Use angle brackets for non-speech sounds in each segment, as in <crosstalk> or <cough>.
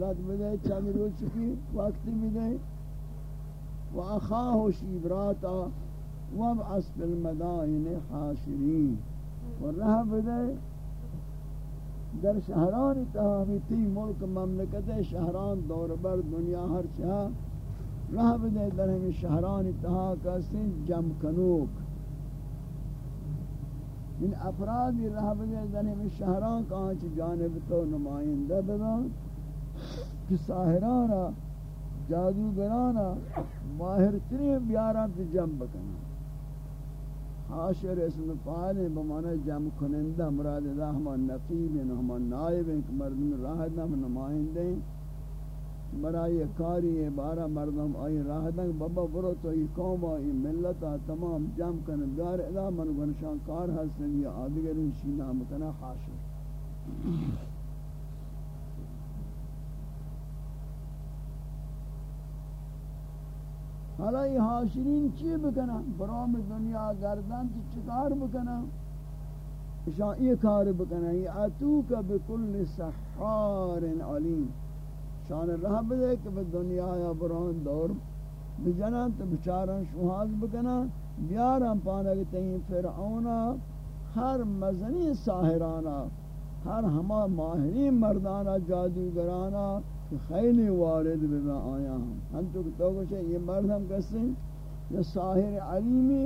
مہلت بدے چند روز کی وقت بدے و اخاہ شیبراتا وابعث بالمدائن حاشرین و رہ بدے در شہران تہامی تی ملک مملکت شہران دور بر دنیا ہر چاہ رہ بدے در ہمی شہران تہا کسی جم کنوک۔ ان افرادی رہ بدے در ہمی شہران کانچ جانب تو نمائندہ بدن کہ ساہرانا جادوگرانا، ماہر ترین بیاران تی جم بکنا۔ حاشر اسم فاعل بمعنی جمع کنندہ، مراد دا ہما نقیب ہیں ہما نائب ہیں کہ مردم راہ دم نمائندے ہیں۔ برای کاری ہے بارہ مردم آئی راہ دم، بابا برو تو یہ قوم آئی ملتا تمام جمع کن بیار ادا من گنشان کار حسن یا آدگر شینا مکنا حاشر۔ حالا یہ حاشرین چی بکنا برام دنیا گردن چی چکار بکنا شان یہ کار بکنا یہ اتوک بکل سحار علیم شان رہ بدے کہ دنیا یا بران دور بجنن تو بچاران شوہاز بکنا بیاران پانک تین فرعونا ہر مزنی ساہرانا ہر ہما ماہرین مردانا جادوگرانا خیلی وارد بما آیا ہم ہم تو تو کچھ یہ مرد ہم کہتے ہیں یہ ساہر علیمی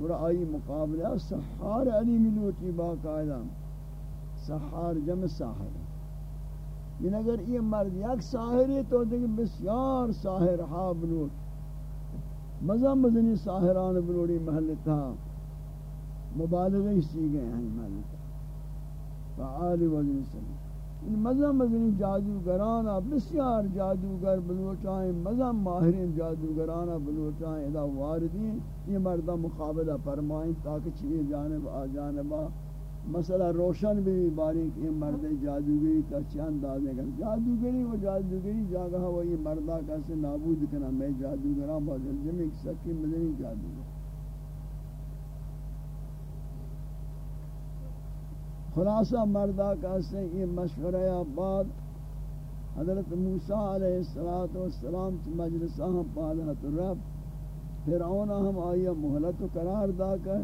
اور آئی مقابلہ سحار علیمی لوٹی باقاعدہ سحار جمع ساہر یہ اگر یہ مرد یک ساہر تو دیکھ بسیار ساہر ہا بلوٹ مزہ مزنی ساہران بلوڑی محل تھا مبالغہ اسی گئے ہیں محل تھا فعال وزن سلیم. مزہ مزنی جادوگرانا بسیار جادوگر، بلوچائیں مزہ ماہرین جادوگرانا بلوچائیں، ادا واردین، یہ مردہ مقابلہ فرمائیں تاکہ چیئے جانب، آ جانبا مسئلہ روشن بھی باری کہ یہ مرد جادوگری کا چند دازے گا جادوگری و جادوگری جاگہ وہ یہ مردہ کیسے نابود کنا، میں جادوگران با جلجمی سکی مدنی جادوگر۔ خلاصہ مردہ کہتے ہیں یہ مشورہ بعد حضرت موسیٰ علیہ السلام کی مجلسہ ہاں ہم پادہت رب فرعون ہم آئیہ محلت و قرار دا کر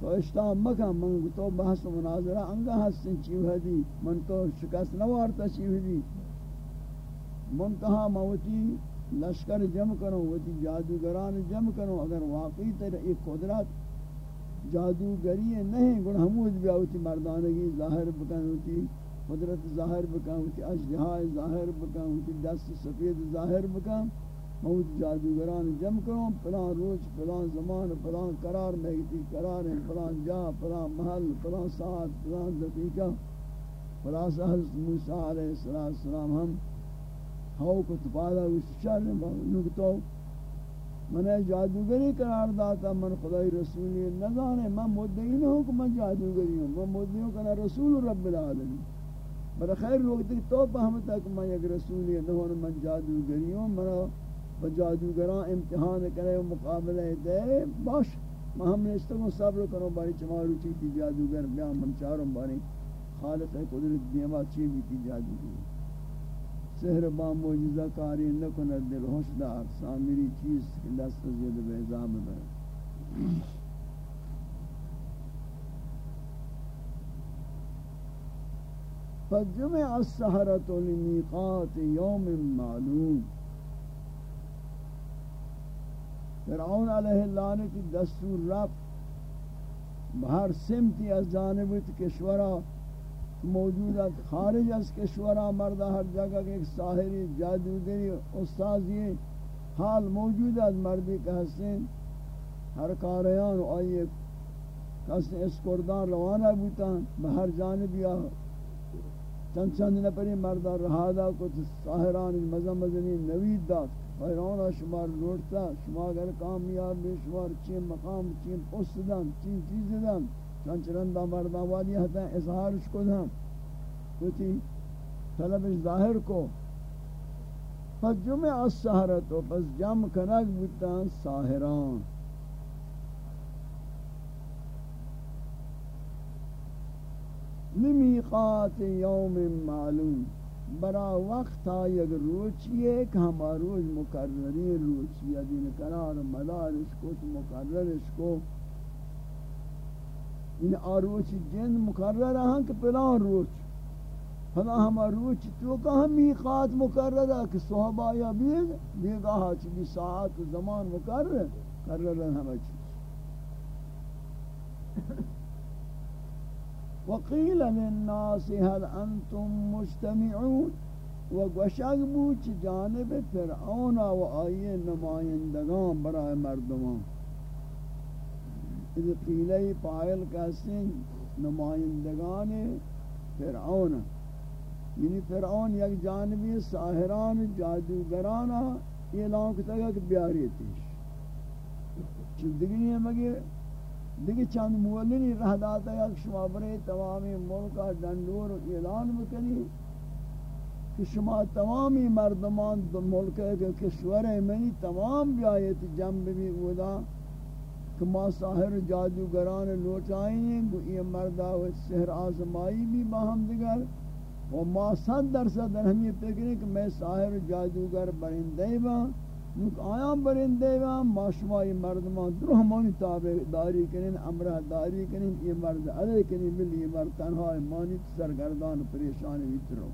تو اشتام مکہ من تو بحث و مناظرہ انگا حسن چیو ہے دی من تو شکست نوارتا چیو ہے دی منتہا موتی لشکر جمع کرو، وتی جادوگران جمع کرو، اگر واقعی تر ایک قدرت جادوگری نہیں گن حمود بیا ہوتی مردانگی ظاہر بکن ہوتی قدرت ظاہر بکن ہوتی اجدہاء ظاہر بکن ہوتی دست سفید ظاہر بکن موت جادوگران جم کروں پلان روچ پلان زمان پلان قرار مہتی قرار پلان جا پلان محل پلان ساعت پلان دقیقہ خلاصہ حضرت موسیٰ علیہ السلام، ہم ہاو کو تپادا اس شر نکتو من جادوگری قرار داتا، من خدای رسولی نزانے، من مدعی نہ ہوں کہ من جادوگری ہوں، من مدعی ہوں کہ رسول رب العالمین۔ بر خیر وقت تو فهمتا کہ میں ایک رسولی نہ ہوں، من جادوگری ہوں، من بجادوگران امتحان کرے مقابلہ دے، باش میں ہم نے اس استگو صبر کروں باری چمارو چیتی جادوگر بیان من چاروں باری خالق قدرت دیما چی بھی تی جادوگری سحر با معجزہ کاری نہ کند دل ہوش دار، سامری چیز دست زید بیزام بر فجمع السحرة لمیقات یوم معلوم. فرعون علیہ اللعنہ کی دستور رب بہر سمتی از جانبت کشورہ موجود ہے خارج از کشورہ مردہ ہر جگہ کے ایک ساحری، جادوگری استاذی حال موجود ہے مردی کا حسین ہر کاریان و آئیے کسی اس کردان روانہ بوتا بہر جانب یا چند چند نپری مردہ رہادا کو ساحران مزم مزنی نوید داد. حیرانا شمار لوٹتا شما اگر کامیاب بے شمار چین مقام، چین پست دن، چین چیز دن. چند چرندہ مردہ والی حتی اظہارش کو دھم کتی طلبش ظاہر کو. پس جمع السہرتو پس جمع کنک بودتان ساہران لمیقات یوم معلوم. برا وقت یک روچیے کہ ہما روز مقرری روچی ہے دین قرار مدارش کو تو مقررش کو ان آروچ جن مقرر ہیں کہ پلان روچ. فلا ہما روچ تو کہ ہم میقات مقرر ہے کہ صحبہ یا بیگ بیگاہ چی ساعت زمان مقرر قرر ہے ہما چیز۔ وقیل للناس هل انتم مجتمعون؟ و گوشک بود جانب فرعون و آئی نمائندگان برای مردمان۔ اذ قیلی پائل کسین نمائندگان فرعون۔ یعنی فرعون یک جانبی ساہران جادوگران اعلان کتا گا کہ بیاری تیش. چیز دیگری ہے مگر دیگه چند مولنی رہ داتا ہے کہ شما برے تمامی ملکہ دندور اعلان بکنی کہ شما تمامی مردمان ملک کے کشور منی تمام بیایت جنب بھی اودا کہ ما ساہر جادوگران لوٹائیں گو یہ مردہ و سحر آزمائی بھی باہم دیگر. و ما صد درصد ہم یہ پکریں کہ میں ساہر جادوگر برندے با نوک آیاں برندے وہاں ماشمائی مردمان درو ہمانی تابع داری کنین امرہ داری کنین، یہ مرد علیہ کنین، ملی یہ مرد تنہا مانی سرگردان پریشان ویترو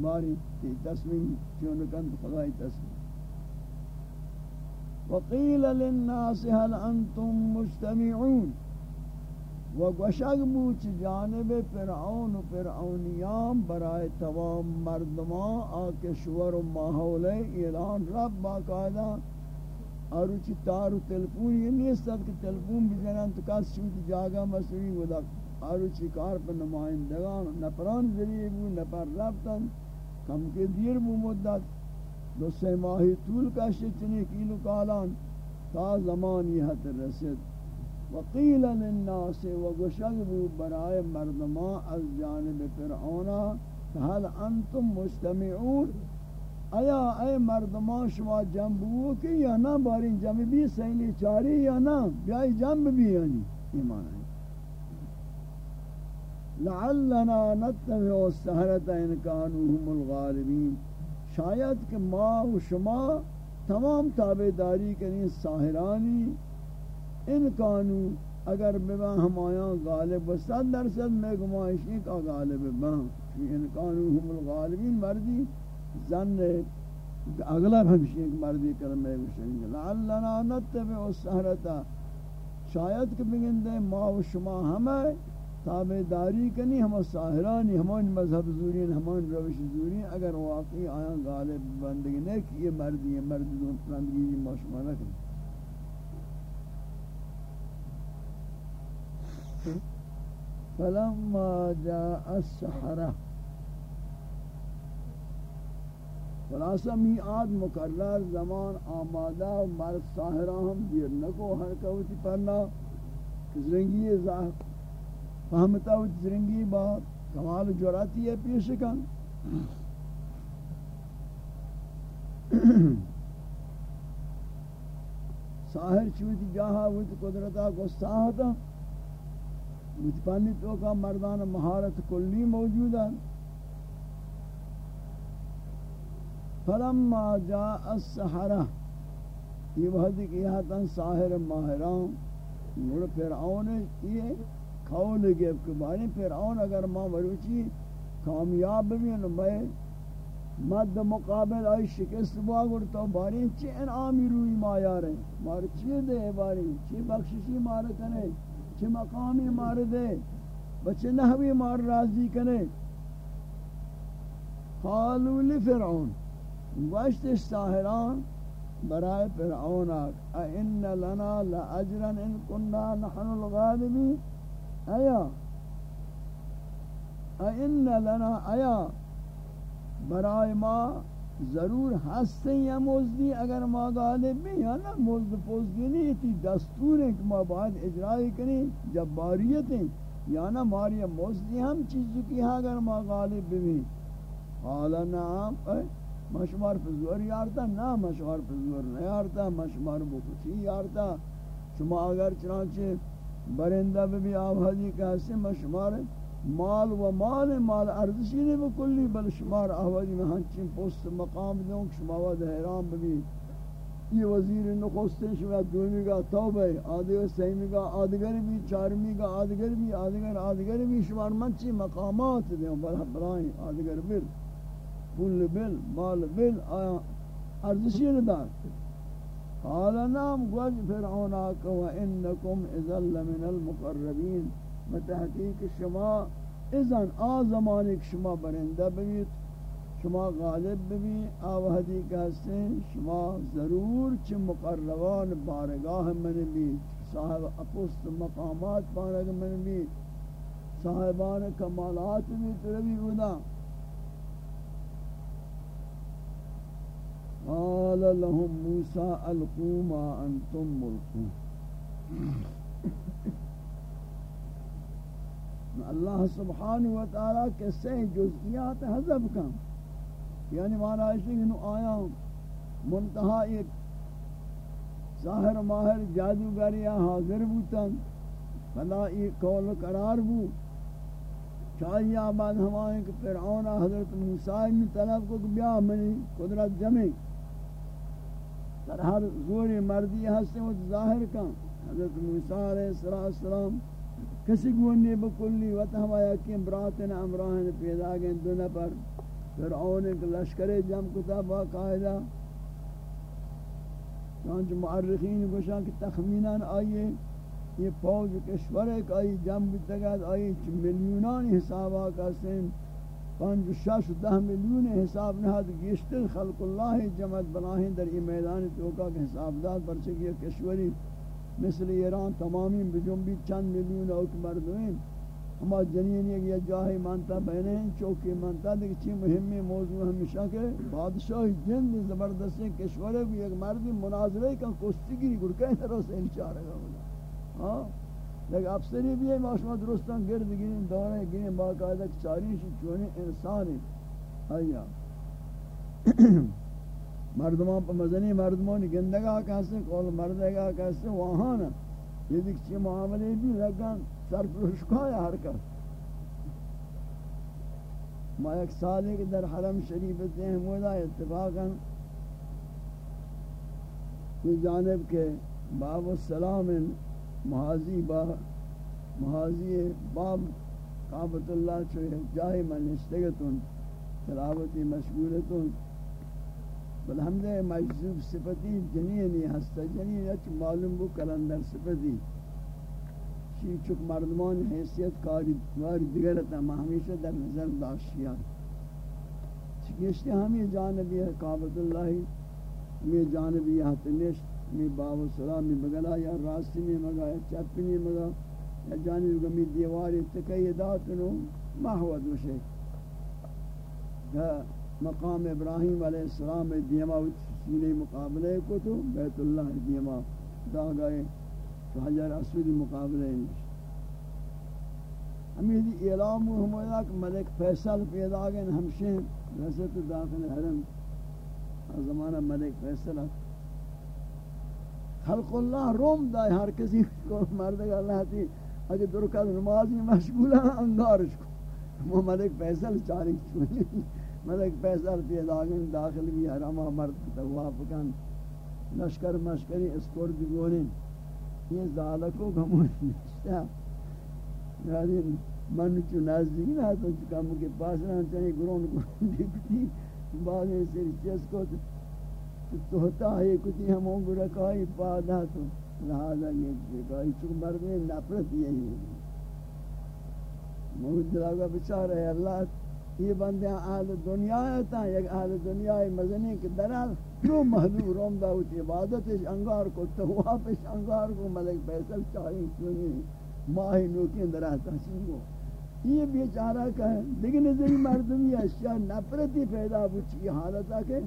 ماری تی تصمیم چونکن خدای تصمیم وقیل للناس هل انتم مجتمعون؟ و گوشک بوچ جانب فرعون و فرعونیان برای تمام مردمان آکشور و ماحول اعلان رب باقاعدہ اور چی تار و تلفون یہ نہیں استاد کہ تلفون بجنان تو کاس چوت جاگا مسئولی ودا اور چی کار پر نمائندگان نپران ذریعے بو نپر رفتن، کم کے دیر بو مدت، دو سہ ماہی طول کا شچنی کیلو کالان، تا زمانی حد رسد وقیل للناس وگشگبو برای مردمان از جانب فرعونا هل انتم مجتمعون. ایا اے مردمان شما جنبو کہ یا نہ بارین جنب بھی سیلی چاری یا نہ بیائی جنب بھی یعنی ایمان ہے لعلنا نتبع السہرت ان کانو هم الغالبین. شاید کہ ما و شما تمام تابداری کریں ساہرانی ان کانو اگر بما ہمایاں غالب و صد درصد میں گمائشی کا غالب با ان کانو ہم الغالبین مردی زن اغلب ہمشی ایک مردی کرمے بشنگ لعلنا نتبع السہرتا شاید کہ بگندے ما و شما ہمیں تابداری کنی ہم ساہرانی ہمان مذہب زورین ہمان روش زورین اگر واقعی آیاں غالب بندگی نہیں کہ یہ مردی یہ مردی دون پرندگی ما شما نکنی فلما جاء السحرة خلاصہ میعاد مقرر، زمان آمادہ و مرد ساہرہ ہم دیر نکو، ہر کوتی پرنا زرنگی ظاہر فہمتا ہوتی زرنگی بات کمال جراتی ہے پیش کن۔ ساہر چوتی جاہا ہوتی قدرتا گستاہتا متپانی تو کا مردان مہارت کلی موجود ہے فلما جاء السحرہ، یہ وحدی کہ یہاں تن ساہر ماہران۔ نور فرعون یہ کھول گئے کہ باری فرعون اگر ماں مروچی کامیاب بھی ہیں میں مد مقابل آئی شکست باگر تو باری چی انعامی روی ما یاریں مار چی دے باری چی بخششی مار کنے چه مقامی مار دے، بچے نحوی مار راضی کنے قالوا لفرعون واشت ساہران برائے فرعون این لنا لاجرا ان كنا نحن الغالبین۔ ایا؟ این لنا، ایا؟ برائے ما ضرور ہستے یا موزدی اگر ما غالب بھی یا نا موزد پوزدی نہیں تھی دستور ہے کہ ما بعد اجرائی کریں جباریت ہیں، یا نا ماری موزدی ہم چیزوں کی ہاں اگر ما غالب بھی حالا نام مشمار پزور یارتا، نا مشمار پزور نیارتا مشمار بخوشی یارتا۔ شما اگر چنانچہ برندہ بھی آوازی کہاستے مشمار مال و مال مال ارزشی نہیں بکلی بل شمار آوازی میں ہنچین پوست مقام دیوں کہ شما ود حیران ببی یہ وزیر نخستن شما دومی گا توبہ آدھگر سیمی گا آدھگر بھی، چارمی گا آدھگر بھی، آدھگر آدھگر بھی شمار منچی مقامات دیوں بل برائیں آدھگر بل پول بل، مال بل آیا ارزشی نہیں دار۔ قال نام گوج فرعون آکا و انکم ازل من المقربین۔ بتحقیق شما، اذن آ زمانے شما برندہ ببیت شما غالب ببی آوہدی کہستے شما ضرور چھ مقربان بارگاہ من بیت صاحب اپست مقامات بارگاہ من بیت صاحبان کمالات بیت ربی بدا قال لهم موسى القوا ما انتم ملقون. اللہ سبحانہ و تعالی کے سے جزئیات حذف کم یعنی معنی ہے کہ آیا منتہا ایک ظاہر ماہر جادوگریا حاضر بوتن فلا ایک قول قرار بو۔ چاہیے آباد ہمائیں کہ فرعون حضرت موسیٰ نے طلب کو بیا منی، قدرت جمع در ہر زور مردی ہستے وہ ظاہر کن حضرت موسیٰ علیہ السلام کسی گونے بکلی وقت ہمایا کہ براتن امراہن پیدا گئے، دو نفر، فرعون ایک لشکر جم کتا باقاعدہ چانچہ معرخین گوشان کہ تخمینان آئیے، یہ فوج کشور ایک آئی جم بتگاد آئی، چھ ملیونان حسابہ کا سن پانچ شش دہ ملیون حساب نہاد گیشتر خلق اللہ جمعت بناہیں در یہ میدان توکا کے حساب داد، پرچہ یہ کشوری مثل ایران تمامی بجنبی چند میلیون اوک مردمین ہما جنین ایک یا جاہی مانتا بہنے ہیں، چوکی مانتا دیکھ چی مہمی موضوع ہمیشہ کے بادشاہ جن زبردستی کشورے بھی ایک مردی مناظرے کا کشتی گری گرکے نرو سے انچارے گا ہاں؟ لیکن افسری بھی ہے معاشمہ درستان گرد گرین دورے گرین باقاعدہ چاریشی چونے انسانی آئیا <clears throat> مردمان پا مزنی مردمان گندگا کہستے کول مردگا کہستے وہاں یہ دیکھ چی معاملے بھی لگن سر پرشکایا ہر کر ما ایک سالے کے در حرم شریف ہیں مولا اتفاقا یہ جانب کے باب السلام محاضی با محاضی باب قابط اللہ چوئے جاہی من اشتگتن تلاوتی مشغولتن بل ہمدے مجذوب صفتی جنینی ہستا جنین اچ معلوم بو کلندر صفتی۔ چی چک مردمان حیثیت کاری واری دیگرتا، ما ہمیشہ در نظر داشتیا چکشتی ہمیں جانبی ہے قابط اللہ میں جانبی ہے تنشت میں باب سلام میں مگلا یا راستی میں مگا یا چپی میں مگا یا جانب گمی دیواری تقیداتنو محود وشے مقام ابراہیم علیہ السلام دیما سینے مقابلے کو تو بیت اللہ دیما دا گئے حجر اسود مقابلے نہیں ہمیں دی اعلام ہوا کہ ملک فیصل پیدا گئے، ہمشہ رسط داخل حرم۔ زمانہ ملک فیصل خلق اللہ روم دائے، ہر کسی کو مردگا اللہ تی اگر درکت نماز میں مشغول ہے انگارش کو۔ وہ ملک فیصل چاری چونی ملک پیسر پیدا گن داخل بھی حرام مرد تواف کن لشکر مشکری اسکور دی یہ ذالکو گمون نشتا یعنی من چو نزدیک نہ تو کم کے پاس نہ چاہیے گرون گرون دیکھتی بعد میں سر چیز کو تو ہوتا ہے کتی، ہم ہوں گرکائی پادا تو۔ لہذا یہ کہا چون مرد میں نفرت یہی ہے۔ محمد دلاغا بچار ہے، اللہ یہ بندے اہل دنیا تا یک اہل دنیا مزنی کے درال کیوں محدود روم داوت عبادت انگار کو طواف انگار کو، ملک فیصل چاہیے سنی ماہی نو کے اندر آتا سنگو یہ بیچارہ کا ہے لیکن نظری مردمی اشیاء نفرتی پیدا بچی حالت آکے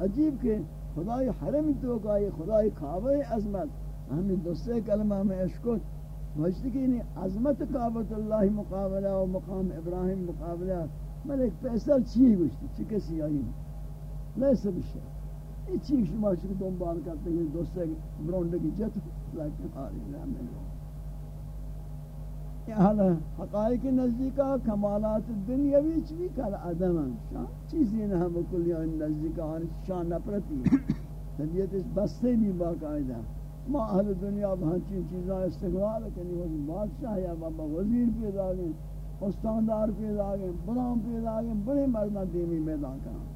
عجیب کہ خدای حرم تو کا، یہ خدای کعبہ عظمت۔ ہمیں دوسرے کلمہ میں اشکت وجد کہ عظمت کعبۃ اللہ مقابلہ و مقام ابراہیم مقابلہ۔ ملک فیصل چی گوشتی چی کسی آئی لیسا بشه این چی شما چی دنبال کرتے ہیں دوستے برونڈے کی جت لیکن آری رحمه اہل حقائق نزدیکا کمالات دنیاوی چوی کل عدم شان چیزی نہ ہم کلی ان نزدیکا آن شان نپرتی طبیعت اس بستے بھی باقاعدہ ما اہل دنیا بہنچین چیزاں استقبال کنی وہ بادشاہ یا بابا وزیر پیدا گئے استاندار پیدا گئے بلان پیدا گئے بڑے مردان دیمی میدان کران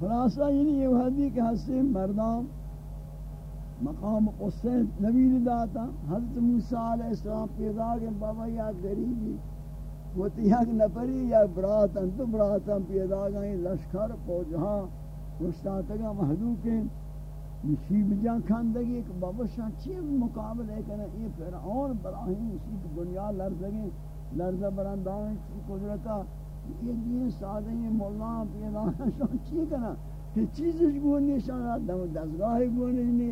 خلاصہ یعنی یہ حدی کہ ہستے مردان مقام قصے نبی داتا حضرت موسیٰ علیہ السلام پیدا کہ بابا یا غریبی، وہ تیاک نفری، یا براتن تو براتن پیدا گئیں لشکر پوجہاں گشتاتگا محدوکیں نشیب جان کھاندگی ایک بابا شاہ چی مقابلے کرنے یہ فرعون براہیم اسی کی بنیاد لرزگیں لرزہ براندان کی قدرتا یہ دین سادہ یہ مولا پیدا شاہ چی کرنا کہ چیزش گونی شاہ دزگاہ گونی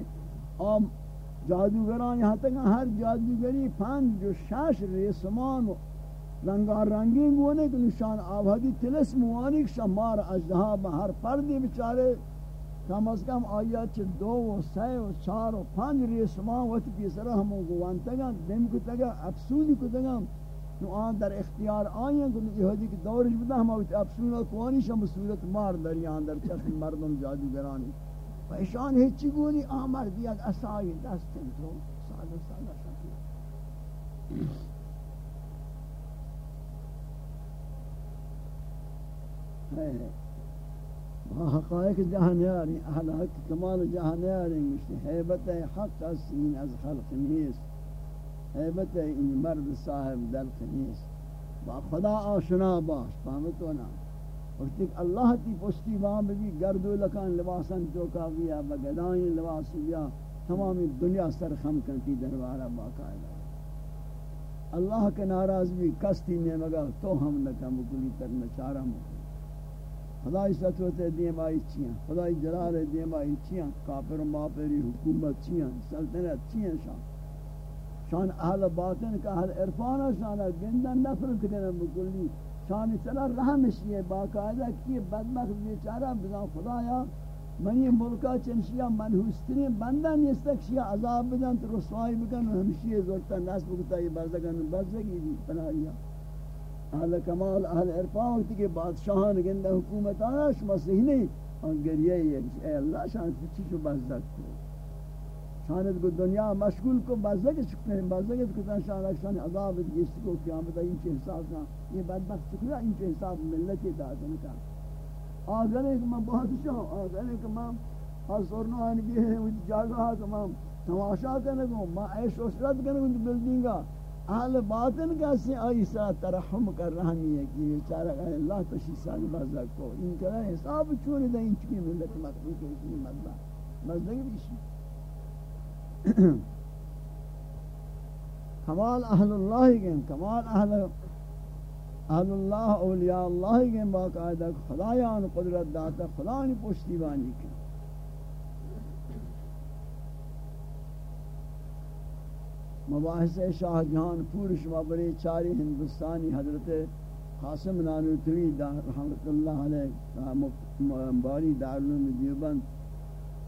آم جادوگران یہاں تک ہر جادوگری پنج جو شش ریسمان رنگار رنگین گونے کہ نشان آبادی تلس موانک شمار اجدہا بہر پردی بچارے کم از کم آیا چه دو و سه و چار و پنج ریسمان وقت هم همون گوانتگان دم کتگا افسونی کتگا نو آن در اختیار آیند کنو یهودی که دورش بده همه وقت افسون و کوانیش هم صورت مار دریان در چشم مردم جادوگرانی. و اشان هیچی گونی آمر دیاد اصایی دست کنترول ساده ساده شکل Hey, hey. حقائق جہانیاری اہل حق کمال جہانیاری مشتی حیبت حق السین از خلق نیست. حیبت این مرد صاحب دلق نیست. با خدا آشنا باش فهمتو نا وقتی اللہ تی پشتی وہاں بھی گرد و لکان لباسن چوکا بیا بگدائیں لباس بیا تمامی دنیا سر خم کرتی دربارہ باقاعدہ اللہ کے ناراض بھی کستی نے مگا تو ہم نکا مکلی تر نچارہ مکلی خدای ستوت دیم آئی چیاں خدای جلال دیم آئی چیاں کافر ماپری حکومت چیاں سلطنت چیاں شان؟ شان اہل باطن کا اہل عرفانہ شانہ گندن نفرت کرنے مکلی، شان چلا رحمش یہ باقاعدہ کی بدبخت بیچارہ بزا خدایا، منی ملکا چنشیا منحوستری بندہ نیستک شیا عذاب بدن، تو رسوائی بکن ہمشی زورتا نصب بکتا، یہ برزگن، برزگی دی پناہیا اہل کمال، اہل عرفان وقتی کہ بادشاہان گندہ حکومت آنا شما صحیح نہیں اور گریہ یہ اے اللہ شان پچھی شو برزگ کرو شانت کو دنیا مشغول کو بازک چکنے بازک کو تن شان شان عذاب جس کو؟ قیامت این کے حساب نہ یہ بدبخت چکنا این کے حساب ملت کی داد کا اگر ایک میں بہت شو اگر ایک میں حضور ان بھی ہے وہ جگہ کہ تماشا کرنے کو میں عیش و عشرت کرنے کو بلڈنگا اہل باطن کا سے ایسا ترحم کر رہنی ہے کہ بیچارہ کہ اللہ تشی سال بازک کو۔ ان کا حساب چھوڑ دیں ان کی ملت مقبول کے اتنی مطلب۔ مطلب مدد مزدگی بھی کمال اہل اللہ کے کمال اہل اہل اللہ، اولیاء اللہ کے باقاعدہ خدایان، قدرت داتا، خدا نے پشتی بانی کی۔ مباحث شاہ جہان پور شمابری چاری ہندوستانی حضرت قاسم نانوتوی رحمت اللہ علیہ باری دارالعلوم دیوبند.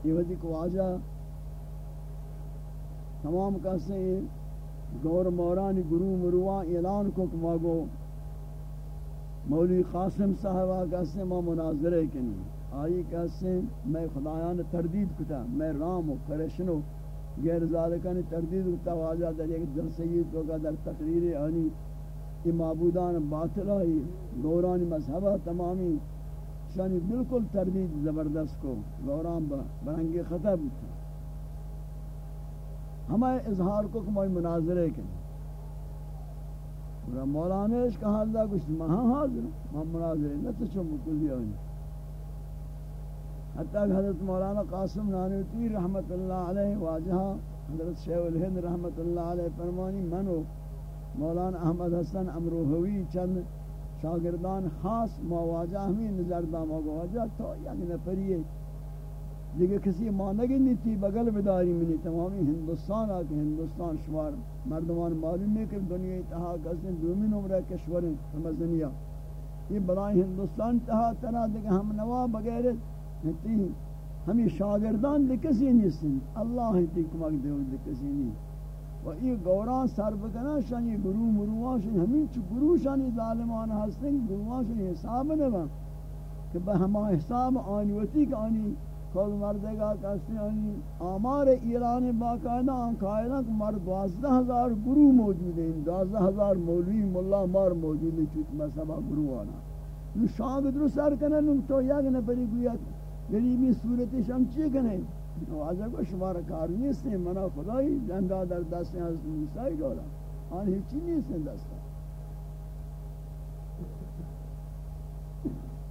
یہ وقت کو واجہ تمام کسے گور مورانی گرو مروان اعلان کو کما گو مولوی قاسم صاحبہ کسے ما مناظرے کنی۔ آئی کسے میں خدایان تردید کتا، میں رام و پریشنو غیر ذالکانی تردید کتا واجہ در ایک در سید کو در تقریر یعنی آنی یہ معبودان باطل آئی گورانی مذہبہ تمامی شانی بالکل تردید زبردست کو. گوران برنگی خطب تھا ہمیں اظہار کو کہ مناظرے کے مولانا اس کا حال دا کچھ مہاں حاضر ہم مناظرے نہ تو چم کلی ہوئی۔ حتیٰ کہ حضرت مولانا قاسم نانوتی رحمت اللہ علیہ واجہا حضرت شیخ الہند رحمت اللہ علیہ فرمانی منو مولانا احمد حسن امروہوی چند شاگردان خاص مواجہ ہمیں نظر دا مواجہ تو یعنی نفریے دیگه کسی ما مانگی نیتی بغل بداری منی، تمامی ہندوستان آکے ہندوستان شمار مردمان معلوم ہے کہ دنیا اتحا کسی دومی نمرہ کشور رمزنیہ یہ بلائی ہندوستان اتحا ترہ دیگه ہم نوا بغیر نیتی ہمیں شاگردان دے کسی نہیں اللہ ہی تی کمک دے دے کسی نہیں و یہ گوران سر بکنا شان یہ گروہ مروان شان ہمیں چو گروہ شان یہ ظالمان ہستن گروہان شان حساب نبا کہ بہ ہما حساب آنی وطی کہ آنی کل مردے گا کسی آنی آمار ایران باقاعدہ آن قائدہ کہ مرد دوازدہ ہزار گروہ موجود ہیں دوازدہ ہزار مولوی ملا مار موجود ہیں چوت مذہبہ گروہ آنا نو شاگد رو سر کنن نو تو یک نفری گویا غریبی صورتش ہم چی کنے واجہ کو شمار کار نیست منا خدای زندہ در دست حضرت موسی دولا آن ہیچی نیست دست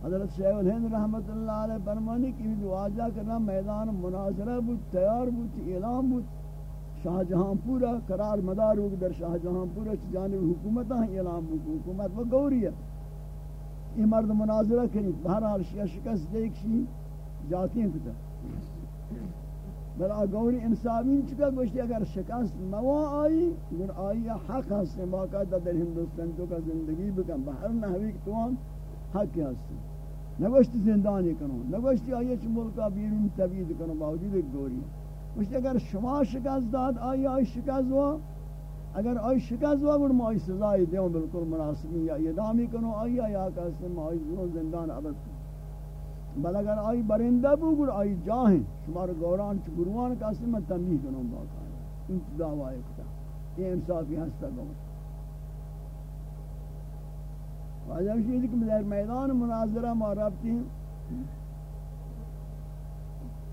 حضرت شیخ الہند رحمت اللہ علیہ فرمانی کہ واجہ کرنا میدان مناظرہ بود تیار بود اعلان بود شاہ جہاں پورا قرار مدار ہو در شاہ جہاں پورا جانب حکومت ہیں اعلان بود حکومت وہ گوری ہے یہ مرد مناظرہ کریں بہرحال شیعہ شکست دیکھ شی جاتی ہیں کتا. بلا گوری انصابین چکا گوشتی اگر شکست نوا آئی گر آئی حق ہستے باقاعدہ در ہندوستان تو کا زندگی بکن بہر نحوی کتوان حق ہستے نگوشتی زندانی کنو، نگوشتی آئی چھ ملکا بیرون تبید کنو، باوجود ایک گوری. گوشتی اگر شما شکست داد آئی آئی شکست ہوا اگر آئی شکست ہوا گر ما آئی سزائی دیوں بالکل مناسبی یا یہ دامی کنو آئی یا کہتے ہیں آئی زندان عبد. بل اگر آئی برندہ بو گر آئی جاہیں۔ شمار گوران چھ گروان کاسی، میں تنبیح کنوں باقا ہے انت دعوی کتا یہ انصافی ہستا گو واجہ شہید کہ در میدان مناظرہ ما رابطی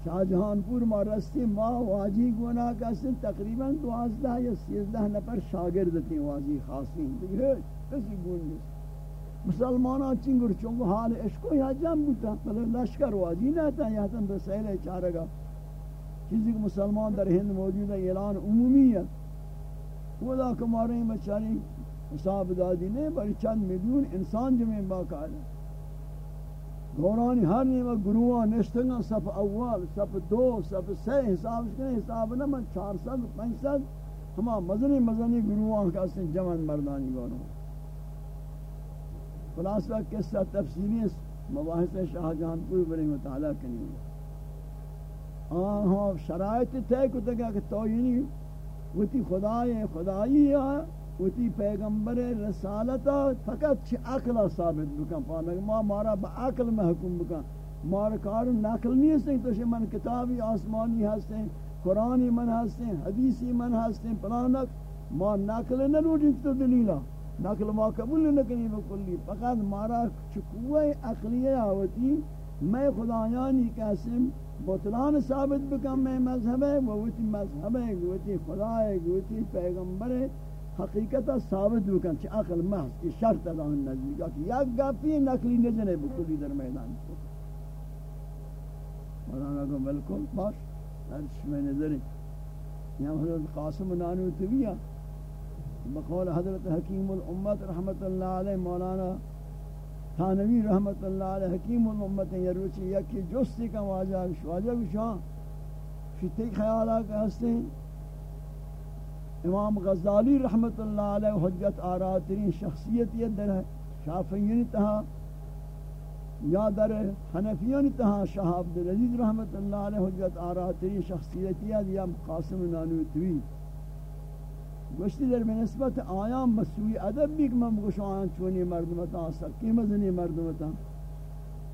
شاہ جہان پور ما رستی ما واجی گونا کسی تقریباً دوازدہ یا سیزدہ نفر شاگرد تھی واجی خاصی۔ کسی گون نیست۔ مسلمانان چنگر چونگو حال عشقو یا جم بوتا بلے لشکر واجی نہتا یا تن رسائل چارگا. چیزی کہ مسلمان در ہند موجود ہے اعلان عمومی ہے وہ دا کمارے مچاری حساب دادی نے، بڑی چند میلیون انسان جمع باقاعد ہے گورانی ہر نیمہ گروہ نشتنگا صف اول، صف دو، صف سے حساب کنے حساب نہ من چار سد پنچ سد ہما مزنی مزنی گروہ کا جمع مردانی گوروں خلاصہ قصہ تفصیلی اس مباحث شاہ جہان پور بڑے مطالعہ کرنی آن ہاں شرائط طے کو تکا کہ تو یعنی وتی خدای خدایی ہے وتی پیغمبر رسالت فقط چھ عقل ثابت بکن۔ پانک ما مارا با عقل محکوم بکن۔ مار کار نقل نہیں ہے تو من کتابی آسمانی ہستے، قرآنی من ہستے، حدیثی من ہستے، پلانک ما نقل نہ روٹی تو دلیلہ نقل ما قبول نہ کنی بکلی فقط مارا چکوہ عقلیہ آوتی، میں خدایانی قسم بطلان ثابت بکم، میں مذہب ہے ووتی مذہب ہے گوتی خدا ہے گوتی پیغمبر ہے حقیقت ثابت بکم چھ عقل محض کی شرط ادان نزدیک کہ یک گپی نقلی نجنے بکلی در میدان کو مولانا کو بالکل باش درش میں نظر یہاں حضرت قاسم نانوتویہ بھی بقول حضرت حکیم الامت رحمت اللہ علیہ، مولانا تھانوی رحمت اللہ علیہ، حکیم الامت یروچی یکی جستی کا واجہ واجہ شاہ فی خیالہ کا ہستے امام غزالی رحمت اللہ علیہ حجت آراترین شخصیت یہ در ہے شافعین تہا یا در حنفیان تہا شاہ عبدالعزیز رحمت اللہ علیہ حجت آراترین شخصیت یہ یا قاسم نانوتوی. گوشتی در نسبت آیام مسوی ادب بھی کہ من گوش آیان چونی مردمتا، سکی مزنی مردمتا.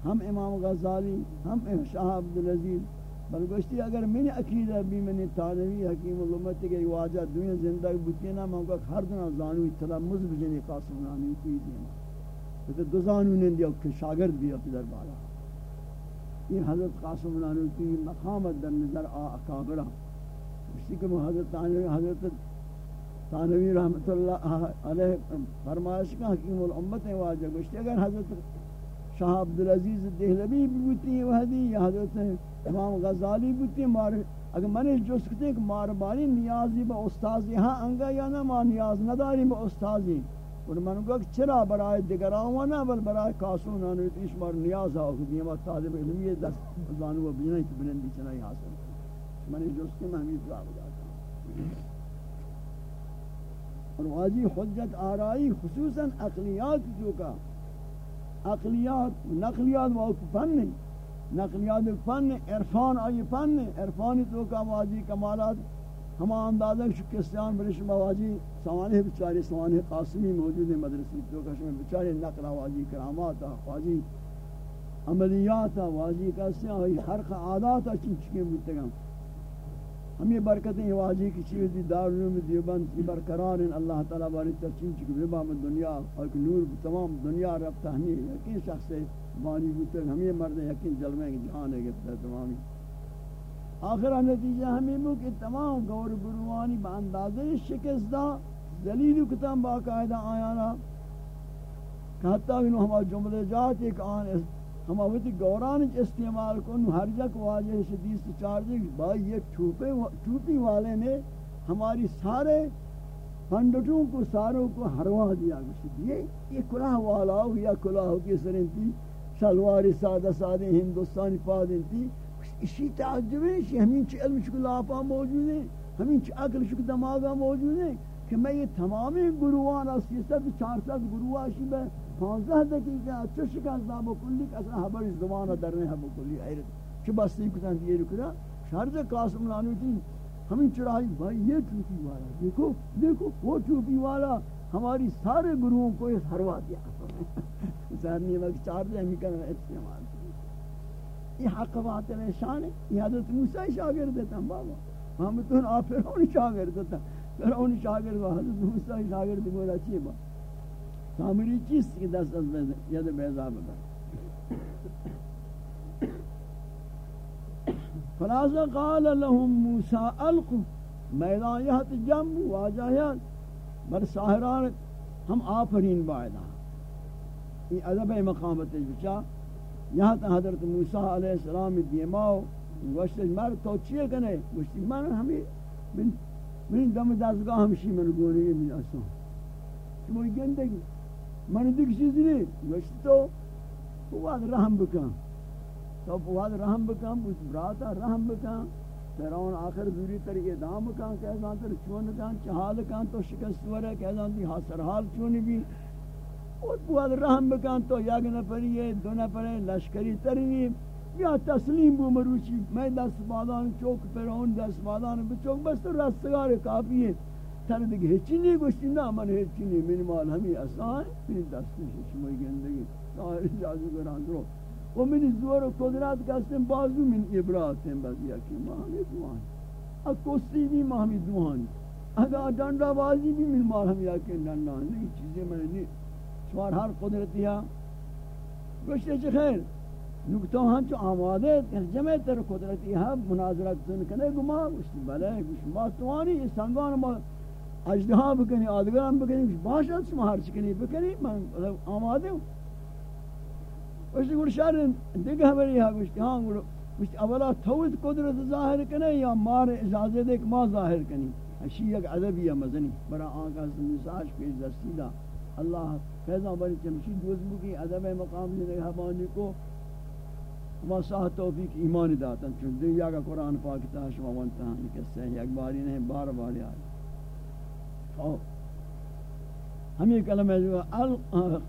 ہم امام غزالی، ہم شاہ عبدالعزیز، بل گوشتی اگر من عقیدہ بھی من تعلیمی حکیم علمت کے واجہ دنیا زندہ بوتی نا، من کو ہر دن زانوی تلمز بجنی قاسم نانی کوئی دینا تو دو زانو نے دیا کہ شاگرد بھی اپنے در بالا. یہ حضرت قاسم نانی کی مقامت در نظر آ، اکابرہ. اسی کہ حضرت حضرت تانوی رحمت اللہ علیہ فرمائش کا حکیم الامت ہے واجہ گوشتی اگر حضرت شاہ عبدالعزیز دہلوی بھی بوتی وحدی، یا حضرت امام غزالی بوتی مار اگر میں منی جس کتے کہ مار باری نیازی با استازی ہاں انگا یا نہ ما نیاز نداری با استازی اور من کو کہ چرا برائے دیگر آوانا بل برائے کاسون آنوی تیش مار نیاز آو کہ دیما طالب علمی دست زانو و بینائی تو بلندی چنائی حاصل میں نے منی جس کے محمید جواب جاتا ہوں اور واجی حجت آرائی خصوصاً اقلیات جو کا اقلیات نقلیات وہ فن نہیں، نقلیات فن، عرفان آئی فن عرفانی تو کا واجی کمالات ہما اندازہ شکستیان برش مواجی سوانے بچاری سوانے قاسمی موجود ہیں مدرسی تو کا شمی بچاری نقل واجی کرامات، واجی عملیات، واجی کسی آئی حرق عادات چن چکے بودتگم ہمیں برکتیں واجی کی چیز دی دارالعلوم دیوبند کی برقرار ہیں۔ اللہ تعالیٰ باری ترچین چکے ببام دنیا اور نور تمام دنیا رب تحنیر یقین شخص سے بانی بودتگ ہمیں مرد یقین جلمیں جہانے گفتا تمامی آخرہ نتیجہ ہمیں مو کہ تمام گور گروانی با اندازہ شکست دا دلیل کتاب باقاعدہ آیانا۔ کہ حتی انہوں ہما جملے جات ایک آن ہم اوتی گوران استعمال کن ہر جک واجہ شدیس چار جگ بھائی یہ ٹوپے ٹوپی والے نے ہماری سارے پنڈٹوں کو، ساروں کو ہروا دیا۔ گشت یہ یہ کلاہ والا ہو، یا کلاہ کی سرنتی شلواری سادہ سادہ ہندوستانی پادنتی اسی تعجب ہے کہ ہمیں چھ علم شکل آپا موجود ہیں، ہمیں چھ عقل شکل دماغا موجود ہیں کہ میں یہ تمامی گروہان از سیست چار ست گروہ شی بے پانزہ دقیقہ اچھو شکل دا بکلی کہ اصلا حبر زمانہ در رہے ہیں بکلی حیرت. چھ بستی کتن دیئے رکھنا شارجہ قاسم لانوی تھی ہمیں چرائی بھائی یہ ٹوپی والا. دیکھو دیکھو وہ ٹوپی والا. ہماری سارے گروہوں کو یہ ہروا دیا سہرنی وقت چار دے ہمیں کرنا استعمال یہ حق بات ہے شان ہے یہ حضرت موسی شاگرد تھا بابا. ہم تو آپ فرعون شاگرد تھا فرعون شاگرد وہ حضرت موسی شاگرد بولا چی با؟ سامری چیز کی دست از ید بیضا بدا فلازا قال لهم موسى القوا میدان یہت جم واجہیت بر ساہران ہم آفرین باعدہ یہ عذب مقامت بچا یہاں تا حضرت موسیٰ علیہ السلام دیماؤ گوشت مر تو چیئے کنے گوشت من ہمیں من دم دستگاہ ہمشی من گونے گی من اسان شما گندگی من دیکھ چیز نہیں گوشت تو پواد رحم بکن تو پواد رحم بکن بوش براتا رحم بکن فرعون آخر دوری تر اعدام کان کہہ تر چون کان چہال کان تو شکست ورہ کہہ دی حاصر حال چونی بھی۔ اور بود رحم بکن تو یک نفری دو نفر لشکری ترینی یا تسلیم بو مروچی، میں دست بادان چوک پر اون دست بادان بچوک، بس تو رستگار کافی ہے۔ تر دیگه هیچی نہیں گوشتی نا من هیچی نہیں، من مال ہمی اسان من دست نشی شمای گندگی ظاہر جازو گران درو و من زور و قدرت کستن بازو من ابرات ہیں بس یکی ما ہمی دوان اکوستی بھی ما ہمی دوان اگر ڈنڈا بازی بھی من مال ہمی یکی ڈنڈا نہیں چیزیں میں نہیں شمار ہر قدرتی ہے گوشتے چھ خیر؟ نکتوں ہاں چو آمادے جمع تر قدرتی ہے مناظرہ کتن کنے گما گوشتے بلے گوشتے ما توانی، سنگان ما اجدہاں بکنی آدگران بکنی گوشتے باشا شما ہر چکنی؟ بکنی؟ من آمادے ہوں۔ گوشتے گوشتے شہر دیکھ ہماری ہے گوشتے ہاں گوشتے اولا توت قدرت ظاہر کنے یا مار اجازت ایک ما ظاہر کنی؟ اشی یک عذبی ہے مزنی برا آنکہ سمساج پیش دستی دا اللہ فیضا بری چمشی دوز بکی عدم مقام دینے حبانی کو۔ ما ساہ توفیق ایمان داتا چون دنیا کا قرآن پاکتا شما وانتا ہم کسے ہیں یک باری نہیں، بار باری آئی۔ ہمیں کلمہ جو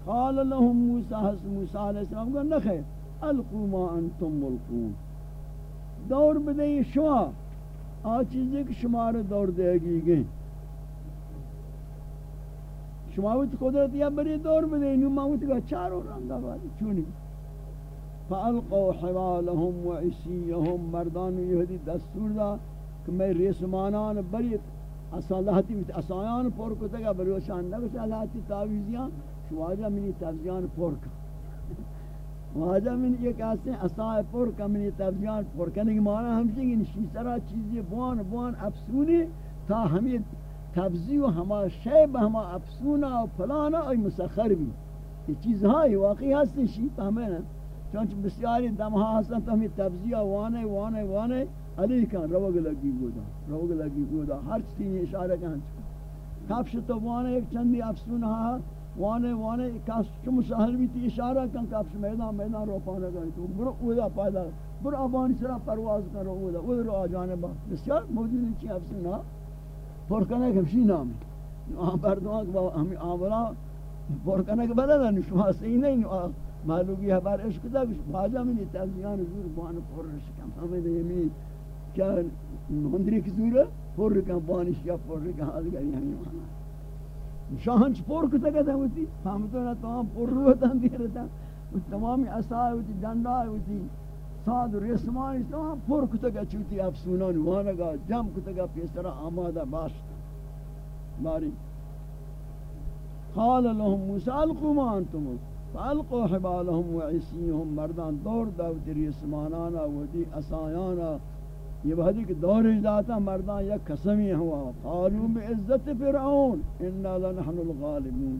قال لهم موسیٰ حس موسیٰ علیہ السلام کو نخیر القو ما انتم ملقون۔ دور بدئی شما، آ چیزیں کہ شمار دور دے گی گئیں۔ شماوت قدرت یا بری دور بدے، نو ما ماوت کا چاروں رنگا بادی چونی فالقوا حوالهم وعصيهم مردان یہودی دستور دا کہ میں ریسمانان بری اصالحتی بیت اسایان پر کو تگا بری شان نہ کہ اصالحتی تعویزیاں شواجہ منی تفزیان پر کا. <laughs> واجہ من یہ کہتے ہیں اسائے پر کا منی تفزیان پر کرنے کی معنی ہمشہ کہ نشی سرا چیزیں بوان بوان افسونی تا ہمیں تبزی و ہما شیب، ہما افسونا و پلانا ای مسخر بھی یہ چیز ہائی واقعی ہستی شی پہمیں چونچہ بسیاری دمہا ہستن تو ہمیں تبزیہ وانے وانے وانے. علی کن روگ لگی گودا، روگ لگی گودا، ہر چیزی اشارہ کن کفش تو وانے ایک چندی افسون ہاں وانے وانے کس چم سہل بھی تی اشارہ کن، کفش میدان میدان رو پانے گئی تو برو اودا پیدا، برو ابانی سرا پرواز کن، رو اودا اودا رو آجانے با بسیار موجود چی افسون ہاں پرکنه که بشی نامی آن بردوان که همی آولا پرکنه که بده دن شما سی نہیں معلومی خبر عشق دا، باجا میں نہیں تازیان زور بان پر رشکم ہمیں دے یمین۔ کیا ہندری کی زور پر رکم بانش یا پر رکم حال گری ہمیں مانا شاہن چھ پر کتا کتا ہوتی فهمتو نا تو ہم پر روتا ہم دیر رہتا تمامی اصحاء ہوتی ڈنڈا ہوتی ساد رسمانی تو ہم پر کتا کتا چوتی افسونان وانگا جم کتا کتا پیسرا آمادہ باشتا باری۔ قال لهم موسى القوا ما انتم. فالقوا حبالهم وعصيهم مردان، دور داوت ریسمانانا ودی اسایانا یہ بہدی کہ دور ذاتا مردان یک قسمی ہوا قالوا بعزت فرعون، انا لنحن الغالبون۔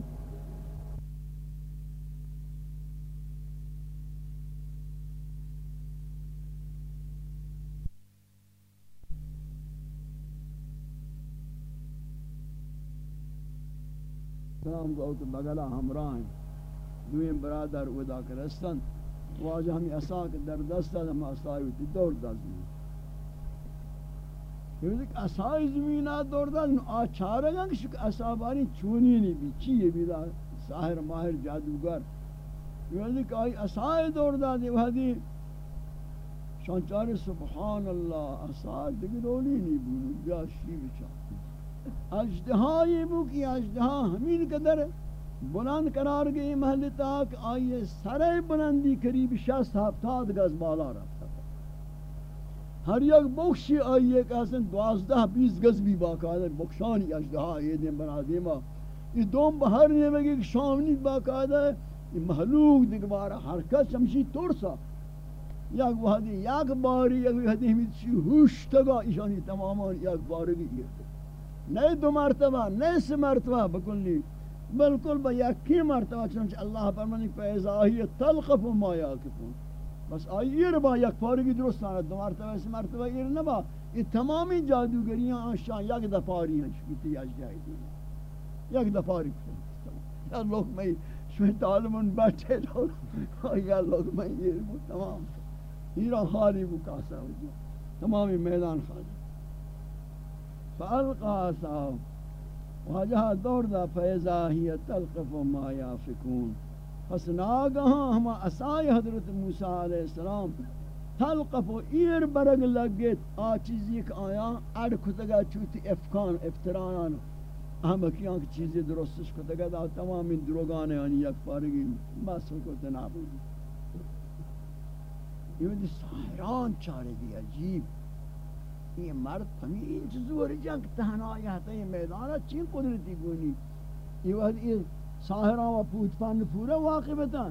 سلام کو کہ بغلا ہمراہ دویم برادر ودا کرستن، واجہ ہمیں اسا کے در دست ہم اسائی تی دور دست میں یہ کہ اسائی زمینات دور دست آ چارہ گا کہ شک اسابانی چونی نہیں بھی چیئے بھی دا ساہر ماہر جادوگر یہ کہ آئی اسائی دور دست یہ دی شانچار سبحان اللہ اسائی دگرولی نہیں بولو یا شیب چاہتا اجدہائی بو کی اجدہا ہمین قدر بلند قرار گئی محل تاک آئیے سرے بلندی قریب شست ہفتاد گز بالا رفتا ہر یک بخشی آئیے کہ حسن دوازدہ بیس گز بھی باقاعدہ بخشانی اجدہا ہاں، یہ دن بنا دیما یہ دوم بہر نہیں مگی کہ شامنی باقاعدہ یہ محلوق دیکھ بارا حرکت چمشی ترسا۔ یک وحدی، یک باری، یک وحدی ہمیں چی ہوش تگا۔ ایشانی تمامان یک باری بھی گئی نہیں دو مرتبہ نہیں سی مرتبہ بکلی بالکل با یکی مرتبہ، چنانچہ اللہ فرمانی فیضاہی تلقف ما یاکفون. بس آئی ایر با یک پارگی درست آنا، دو مرتبہ سی مرتبہ ایر نبا، یہ تمامی جادوگریاں آنشان یک دفاری ہیں شکیتی اجدائی دینا یک دفاری یا لوگ میں شوی تعلمون بیٹھے لوگ یا لوگ میں یہ تمام. ایران خالی بکاسا ہو تمامی میدان خالی. فالقا عصاو واجہ دور دا فیضا ہی تلقف ما یافکون. پس ناگہاں ہما عصای حضرت موسیٰ علیہ السلام تلقف و ایر برگ لگت، آ چیزی کہ آیا اڑ کتگا چوتی افکان، افترانان ہم کیاں کی چیزی درستش کتگا دا، تمام ان دروگانے آنی یک پارگی بس کو تنابود یہ دی ساہران چارے دی عجیب. یہ مرد پمین چیزور جنگ تہنا آیا تھا یہ میدانا چین قدرتی گونی یہ وقت یہ و پوت پن پورا واقع بتا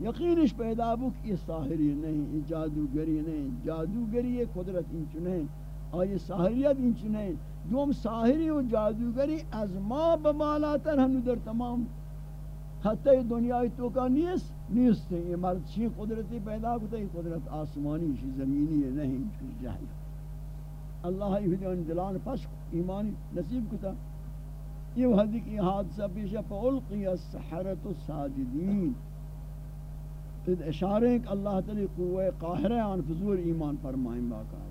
یقینش پیدا بو کہ یہ ساہری نہیں، یہ جادوگری نہیں، جادوگری یہ قدرت انچو نہیں اور یہ ساہریت انچو نہیں دوم ساہری و جادوگری از ما بمالاتر ہم در تمام حتی دنیای تو کا نیست نیست. یہ مرد چین قدرتی پیدا کرتا یہ قدرت آسمانی زمینی ہے نہیں کچھ جاہی اللہ ہی دلان پس ایمان نصیب کتا. یہ حدی کی حادثہ پیشا فَأُلْقِيَ السَّحَرَةُ السَّاجِدِينَ۔ پھر اشارے ہیں کہ اللہ تعالی قوہ قاہرہ آن فضور ایمان فرمائیں باقا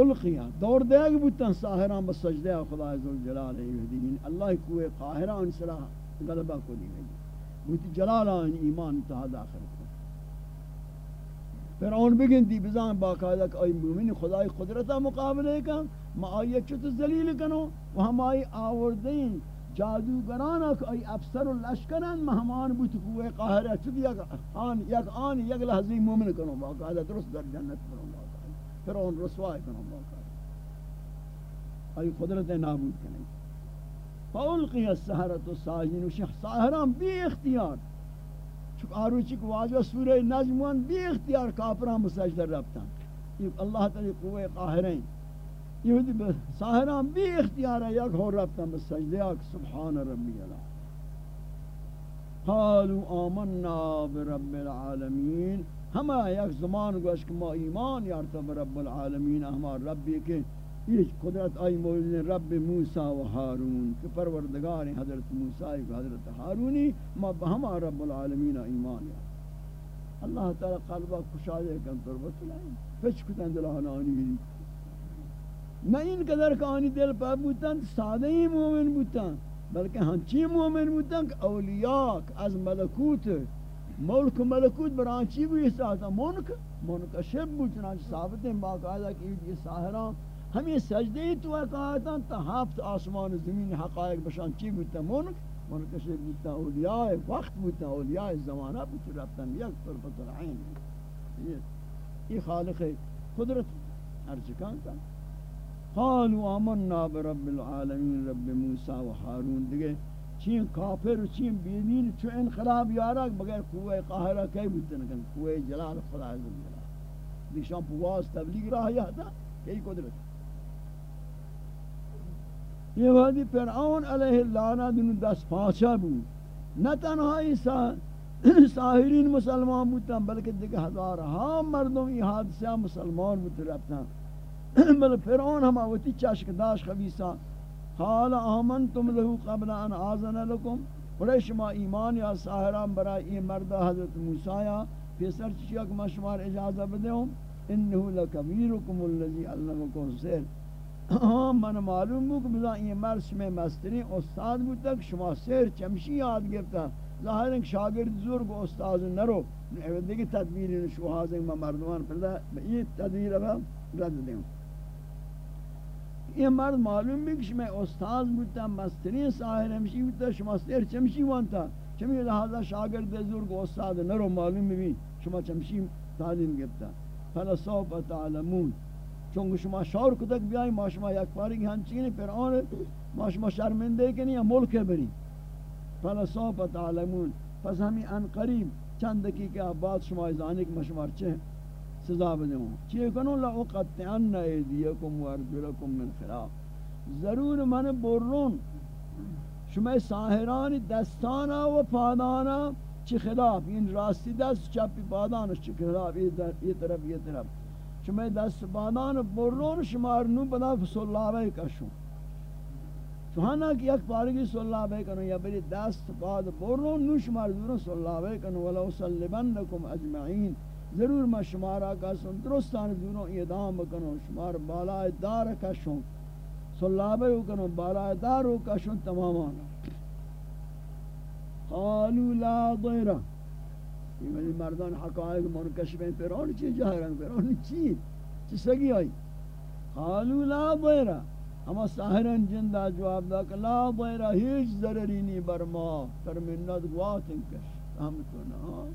القیا دور دے گا بودتا ساہران بس سجدہ خدا عزوالجلال یعنی ہے اللہ قوہ قاہرہ آن صلاح غلبہ کو دی گئی بودتی جلال آن ایمان تہا داخل فرعون بگن دی بزان باقاعدہ کہ ای مومن خدای قدرتا مقابلے کا ما آئی چت ذلیل کنو و ہم آئی آوردین جادوگرانا کہ ای افسر الاشکران مہمان بوت کوئے قاہرہ چت یک آن یک آن، یک لحظی مومن کنو باقاعدہ درست در جنت کنو باقاعدہ فرعون رسوائی کنو باقاعدہ ای قدرت نابود کنی۔ فَأُلْقِيَ السَّحَرَةُ السَّاجِنُ، شیخ ساہران بی اختیار۔ چک آروچی کو واجہ سورہ نجمون بی اختیار کافران مسجدہ رفتن یہ اللہ تعالی قوہ قاہرین۔ یعنی یہ دی ساہران بی اختیار ہے، یک ہو رفتن مسجدہ اک سبحان ربی اللہ۔ قالوا آمنا برب العالمین۔ ہما یک زمان گوش کہ ما ایمان یارتا برب العالمین، ہما ربی کے یہ قدرت آئی موجود رب موسیٰ و حارون، کہ پروردگار حضرت موسیٰ و حضرت حارونی، ما بہما رب العالمین ایمان یا اللہ تعالی قلبہ کشایے کن تربت لائیں۔ پچ کتن دلہن آنی گری نہ ان قدر کا آنی دل پا بوتن سادہ ہی مومن بوتن بلکہ ہنچی مومن بوتن کہ اولیاء از ملکوت، ملک ملکوت بران چی بھی ساتا ملک ملک شب بود چنانچہ ثابت ہیں باقاعدہ کہ یہ ساہران ہمیں سجدے ہی تو اکاہتا تا ہفت آسمان زمین حقائق بشان چی بودتا ملک ملک شب بودتا اولیاء وقت بودتا اولیاء زمانہ بودتا رفتن؟ یک طرفت العین یہ خالق قدرت ہر کا قالوا آمنا برب العالمین، رب موسیٰ و حارون۔ دیگے چین کافر و چین بیدین چو انقلاب یارا بغیر قوہ قاہرہ کئی بودتے نکن قوہ جلال خدا عزم جلال۔ دیشان پواز تبلیغ راہ یا تھا کئی قدرت؟ یہ وادی فرعون علیہ اللعنہ دنو دس پاچا بود. نہ تنہائی ساہرین مسلمان بودتا بلکہ دیکھ ہزار ہاں مردم یہ حادثہ مسلمان بودتا ربتا <coughs> بل فرعون ہم آوتی چشک داش خبیصا قال آمنتم له قبل ان آذن لكم بڑے شما ایمان یا ساہران برای این مردہ حضرت موسیٰ۔ یا پیسر چیئا کہ میں شمار اجازہ بدے ہوں انہو لکبیرکم اللذی علمکم سیر من معلوم ہوں کہ بزا این مرد شما مستری استاد بود تک، شما سیر چمشی یاد گرتا ظاہر ہے کہ شاگرد زور کو استاد نرو۔ دیکھ تدبیر نشو، حاضر میں مردمان پردہ یہ تدبیر اب رد دیں یہ مرد معلوم بھی کہ میں استاد بودتا، مستری ساہر ہمشی بودتا شما سیر چمشی وانتا۔ چمی لہذا شاگرد زور کو استاد نرو معلوم بھی، شما چمشی تعلیم گفتا فلا صوف تعلمون۔ چونکہ شما شور کتک بیائی، ما شما یک پاری کی ہنچینی پھر آن ما شما شرمندے کنی یا ملک بری۔ فلا صوف تعلمون۔ پس ہمیں ان قریب چند دقیقہ بعد شما ازانی کہ ما چه سزا بدوں چی کنو لا اقطعن ایدیکم وارجلکم من خلاف ضرور من برون شما ساحران دستانا و پادانا چی خلاف۔ این راستی دست چپی پادانا چی خلاف۔ یہ طرف یہ طرف۔ شما دست پادان برون شما نو بدا فسلابه کشون۔ چوہانا کہ یک پارگی سلابه کنو یا بری دست پاد برون نو شما دورن سلابه کنو۔ ولو سلبنکم اجمعین۔ ضرور ما شمارا کا سن درستان دونوں اعدام کنو شمار بالا دار کا شون۔ صلابے کنو بالا دار کا شون تماما قالوا لا ضير یہ میری مردان حقائق منکشف ہیں فرعون چی جاہران فرعون چی چی سگی آئی۔ قالوا لا ضير ہما ساہران جندہ جواب دا کہ لا ضير ہیچ ضرری نہیں برما پر منت گواتن کش ہم تو نہ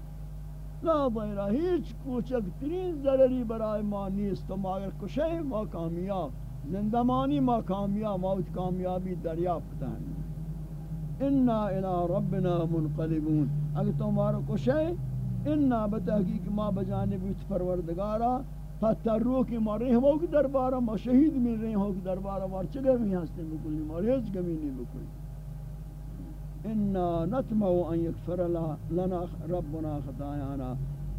لا بیرا ہیچ کوچک ترین ضرری برای ما نیست تو ما اگر کشے ما کامیاب زندمانی ما کامیاب موت کامیابی دریافت ہیں انا الى ربنا منقلبون اگر تو مارا کشے انا بتحقیق ما بجانب اس پروردگارا پتر رو کی ما رہے ہو کی دربارہ ما شہید مل رہے ہو کی دربارہ مار چگے بھی ہستے بکلی ما ریز کمی نہیں بکلی انا نتمع ان يغفر لنا ربنا خطايانا.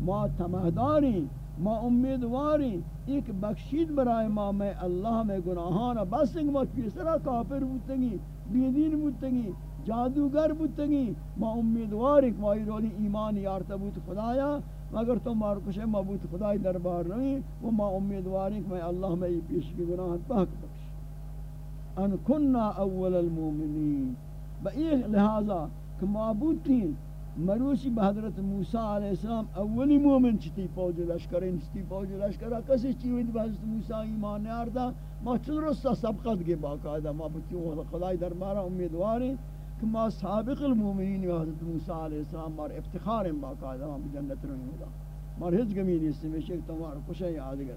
ما تمہداری، ما امیدواری، ایک بخشید برای ما میں اللہ میں گناہانا بس انگ ما کسرا کافر بودتگی بیدین بودتگی جادوگر بودتگی ما امیدواری کہ ما رولی ایمان یارتا بود خدایا، مگر تو مار کشے ما بود خدای دربار نہیں وہ ما امیدواری کہ میں اللہ میں پیش کی گناہ پاک بخش. ان کننا اول المومنین با ایک لہذا کہ معبود تین مروسی بحضرت موسیٰ علیہ السلام اولی مومن چتی فوج لشکر ان چتی فوج لشکر، کسی چیوید بحضرت موسیٰ ایمان نیارتا ما چل رسا سبقت کے باقاعدہ ما بچی خدای دربارہ امیدواری کہ ما سابق المومنین حضرت موسیٰ علیہ السلام مار افتخار ہیں باقاعدہ ما بجنت رہی ہوگا مار ہج گمینی اس میں شک تمہارا کچھ ہے یاد کر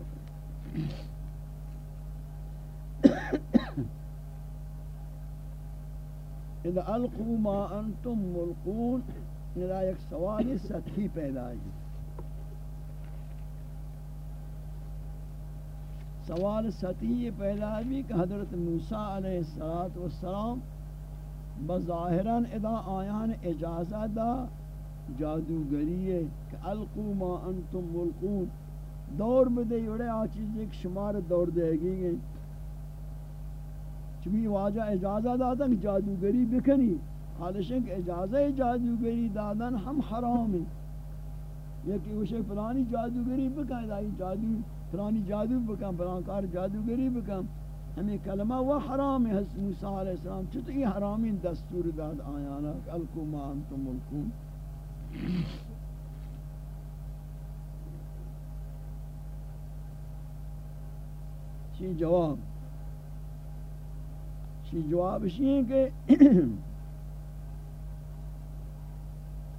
اذا القوا ما انتم ملقون، اذا ایک سوال سطحی پیدا ہے سوال سطحی پیدا ہے کہ حضرت موسیٰ علیہ السلام بظاہراً ادا آیان اجازہ دا، جادوگری ہے کہ القوا ما انتم ملقون. دور میں دے یڑے آ چیز ایک شمار دور دے گی چوی واجہ اجازہ دادن، جادوگری بکنی۔ حالشن کہ اجازہ جادوگری دادن ہم حرام ہیں یکی وشے فلانی جادوگری بکن دائی جادو، فلانی جادو بکن فلانکار جادوگری بکن. ہمیں کلمہ و حرام ہے حضرت موسیٰ علیہ السلام چھتا یہ حرامی دستور داد؟ آیانا الکو ما انتم ملکون. چی جواب؟ چی جواب ہے کہ <clears throat>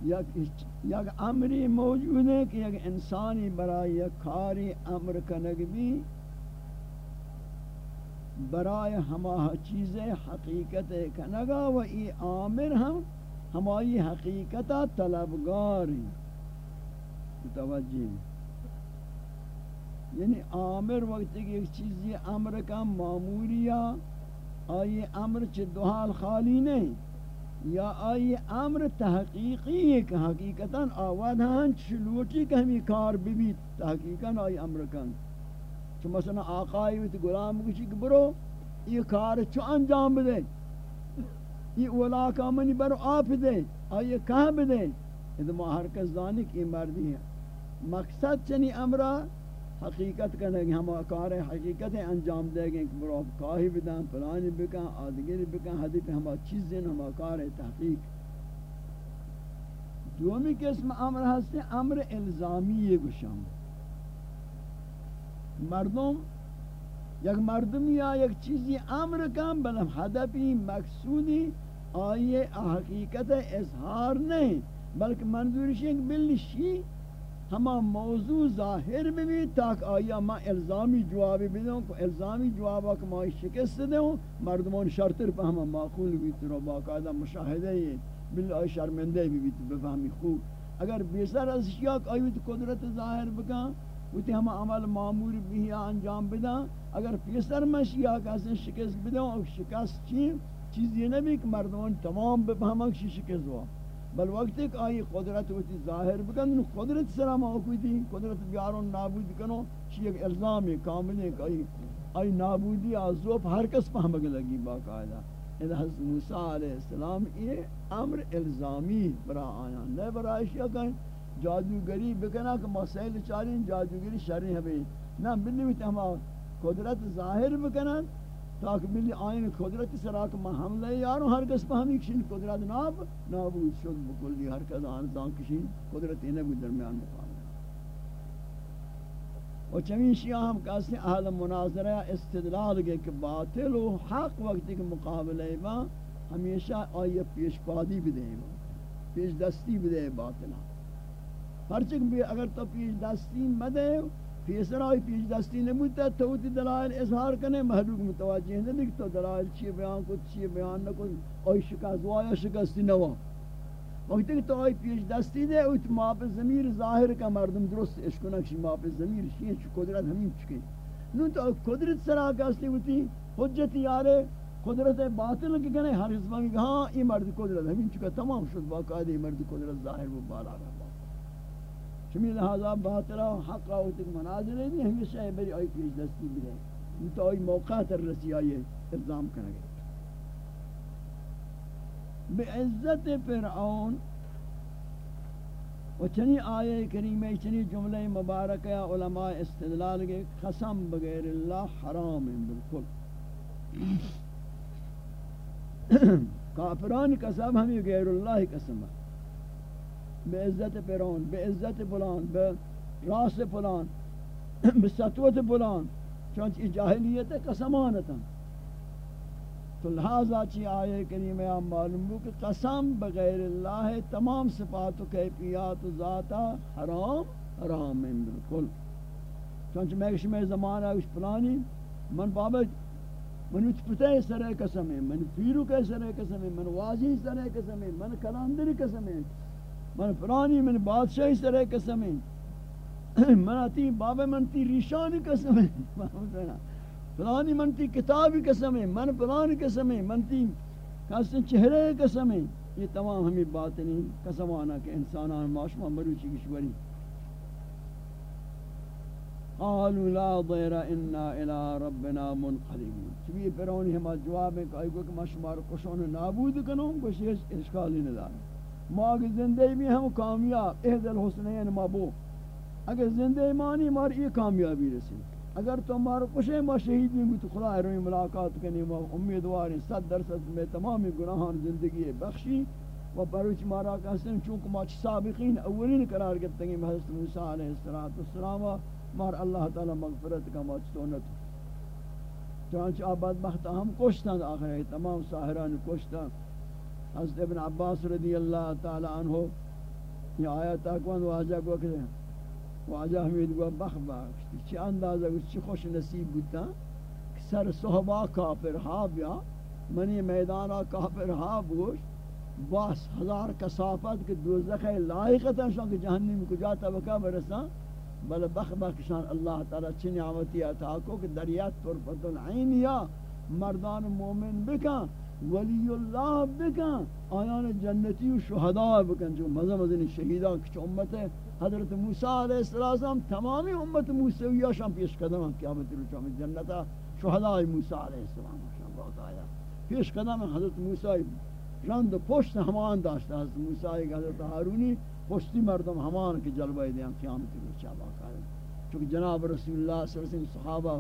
یک امری موجود ہے کہ یک انسانی برای یک کاری امر کنگ بھی برای ہما چیزیں حقیقت کنگا و ای آمر ہم ہمائی حقیقتا طلبگاری متوجہ یعنی آمر وقت کہ ایک چیزی امر کا معمولیا آئی امر چھ دوحال خالی نہیں، یا آئی امر تحقیقی ہے کہ حقیقتا آواد ہاں چلوٹی کہ ہمیں کار بھی تحقیقا آئی امر کن۔ چھ مثلا آقای ویت غلام کچھ کہ برو، یہ کار چو انجام بدے؟ یہ اولا کا منی برو آپ دے، آئی کہاں بدے؟ یہ ما ہر کس دانی کی مردی ہے۔ مقصد چنی امرہ حقیقت کرنے گے ہم کار حقیقت انجام دے گے کہ برو کاہی بدن پلانی بکن آدگری بکن حدی پہ ہم چیزیں ہم کار تحقیق. دومی قسم امر ہستے امر الزامی گشام مردم یک مردم یا یک چیزی امر کم بلم هدفی مقصودی آئیے حقیقت اظہار نہیں بلکہ منظورش کہ بلشی ہما موضوع ظاہر بھی بھی تاک آیا ما الزامی جوابی بدوں کو الزامی جوابا کہ ما شکست دوں مردمان شرطر پہ ہما معقول بھی تو باقاعدہ مشاہدہ یہ باللہ شرمندے بھی بھی تو بفہمی خوب۔ اگر بیسر از اشیاء آئی تو قدرت ظاہر بکا وتی ہم عمل معمول بھی انجام بدا۔ اگر پیسر مشیا کسی شکست بدوں اور شکست چی چیز یہ نبی کہ مردمان تمام بفہمک شکست ہوا۔ بل وقت ایک آئی قدرت ہوتی ظاہر بکن قدرت سلام آکوئی تھی قدرت بیارون نابود کنو چی ایک الزام کامل ہے کہ آئی, آئی نابودی آزوب ہر کس پہمک لگی باقاعدہ اذا یعنی حضرت موسیٰ علیہ السلام یہ امر الزامی برا آیا نئے برا اشیاء کہیں جادوگری بکنا کہ مسائل چارین جادوگری شرعی ہمیں نہ بلی ہوئی ہما قدرت ظاہر بکنا تاکہ ملی آئین قدرت سراک ما حملہ یارو ہر کس پہ ہمیں کشین قدرت ناب، نابود شد بکلی ہر کس آنزان کشین قدرت انہیں بھی درمیان مقام و چمین شیعہ ہم کہتے ہیں اہل مناظرہ استدلال گئے کہ باطل و حق وقتی کے مقابلے با ہمیشہ آئیے پیش پادی بھی دیں با، پیش دستی بھی دیں باطلہ ہرچک بھی اگر تو پیش دستی مدے پیسرائی پیش دستی نبوتا تو تی دلائل، اظہار کنے محلوک متوجہ نہیں کہ تو دلائل چیئے بیان کو، چیئے بیان نہ کو اوی شکست وایا شکستی نوا وقتی کہ تو آئی پیش دستی دے اوی تو ماپ زمیر ظاہر کا مردم درست اشکنک شی ماپ زمیر شی چو قدرت ہمیں چکے۔ نو تو قدرت سرا کستی ہوتی، حجت یارے، قدرت باطل کی کنے، ہر حسبہ میں ہاں یہ مرد قدرت ہمیں چکا، تمام شد، باقاعدہ مرد قدرت ظاہر وہ بالا رہا۔ چمی لہذا باطلا حق و تک مناظرے بھی ہمیشہ ہے بری آئی پیش دستی بھی رہے تو آئی موقع تر رسی آئی الزام کرنے گئے۔ بے عزت فرعون و چنی آیے کریمہ چنی جملہ مبارکہ علماء استدلال کے قسم بغیر اللہ حرام ہیں بالکل۔ کافران قسم، ہمیں غیر اللہ قسم۔ ہے بے عزت پیرون بے عزت فلان بے راس فلان <clears throat> بے سطوت فلان چونچہ جاہلیت قسمانتا تو لہذا چی آئے کریم ہے معلوم ہو کہ قسم بغیر اللہ تمام صفات و کیفیات و ذاتا حرام حرام ہیں بالکل. چونچہ میں کشم زمانہ اس پلانی؟ من بابا، من اچ پتہ سرے قسم ہے من پیرو کے سرے قسم ہے من واضح سرے قسم ہے من کلاندری قسم ہے من فرانی من بادشاہی سرے قسم ہے من آتی باب من تی ریشانی قسم ہے فلانی من تی کتابی قسم ہے من فلانی قسم ہے من تی کسن چہرے قسم ہے یہ تمام ہمیں بات نہیں قسم آنا کہ انسانان معاشمہ مروچی کشوری قالوا لا ضير انا الى ربنا منقلبون۔ چبی فرعون ہم جواب ہے کہ ایگو کہ ما شمار کشون نابود کنوں کچھ اشکال نہیں دار ما اگر زندگی بھی ہم کامیاب احد الحسنین یعنی ما بو اگر زندگی مانی، مار یہ کامیابی رسی. اگر تو مار کشے ما شہید بھی تو خدا روی ملاقات کرنے ما امیدوار ہیں، صد درصد میں تمامی گناہان زندگی بخشی. و بروچ مارا کہستن چونکہ ما سابقین اولین قرار کرتے ہیں، حضرت موسیٰ علیہ السلام. مار اللہ تعالی مغفرت کا ما چتونت چانچہ آباد بخت ہم کشتن، آخر تمام ساہران کشتن. حضرت ابن عباس رضی اللہ تعالی عنہ یہ آیت اکوان واجہ کو کہ واجہ حمید کو بخ بخش چی اندازہ کو چی خوش نصیب بودتا ہاں؟ سر صحبہ کافر ہا بیا، منی میدانا کافر ہا بوش، باس ہزار کسافت کے دوزخ لائقتا شان کہ جہنم کو جاتا بکا برسان بل بخ بخشان اللہ تعالی چھ نعمتی عطا کو کہ دریات پر فتن عین یا مردان مومن بکا ولی اللہ بکا آیان جنتی و شہداء بکن جو مزہ مزہ شہیدان کچھ امت ہے حضرت موسیٰ علیہ السلام تمامی امت موسیٰ شان پیش قدم ہم قیامت رچا میں جنتا شہداء موسیٰ علیہ السلام شان بہت آیا پیش قدم حضرت موسیٰ رند پشت ہمان داشتا حضرت موسیٰ حضرت حارونی پشتی مردم ہمان کی جلوہ دیاں قیامت روچا باقا ہے چونکہ جناب رسول اللہ صلی اللہ علیہ وسلم صحابہ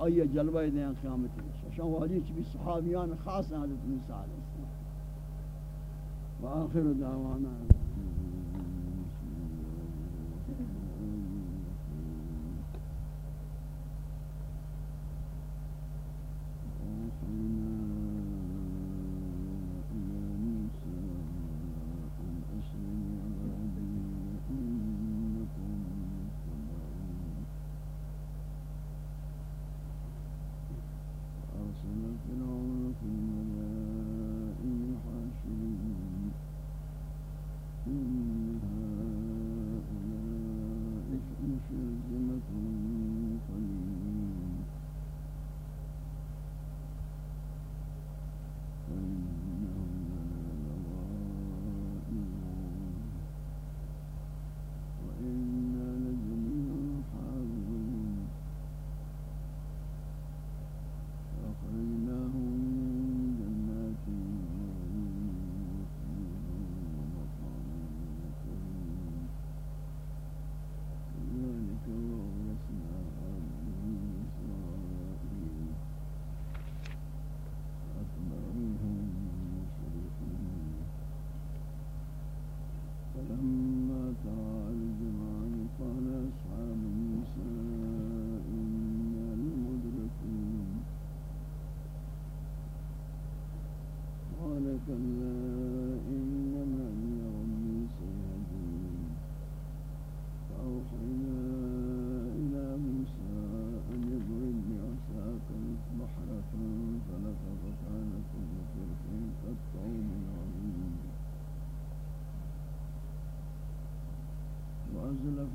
آئیے جلوہ دیاں قیامت روچا شما واجی چی صحابیان خاص حضرت موسی علیه السلام. و آخر دعوانا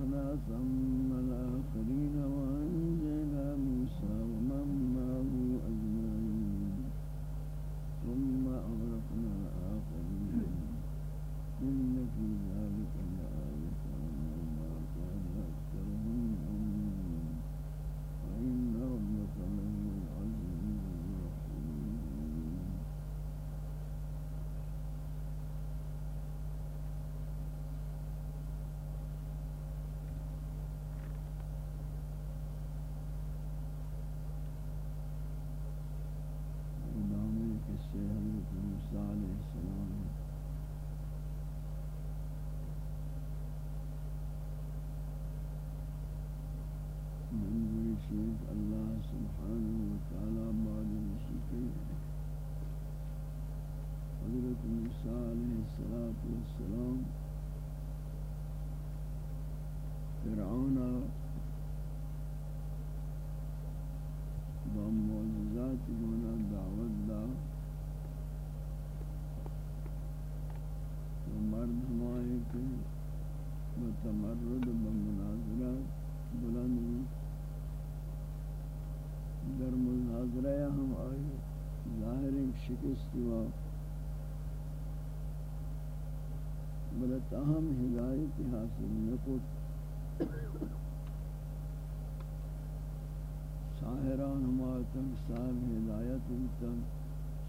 استوا حاصل نکت ساہران ہمارتن صاحب ہدایت انتن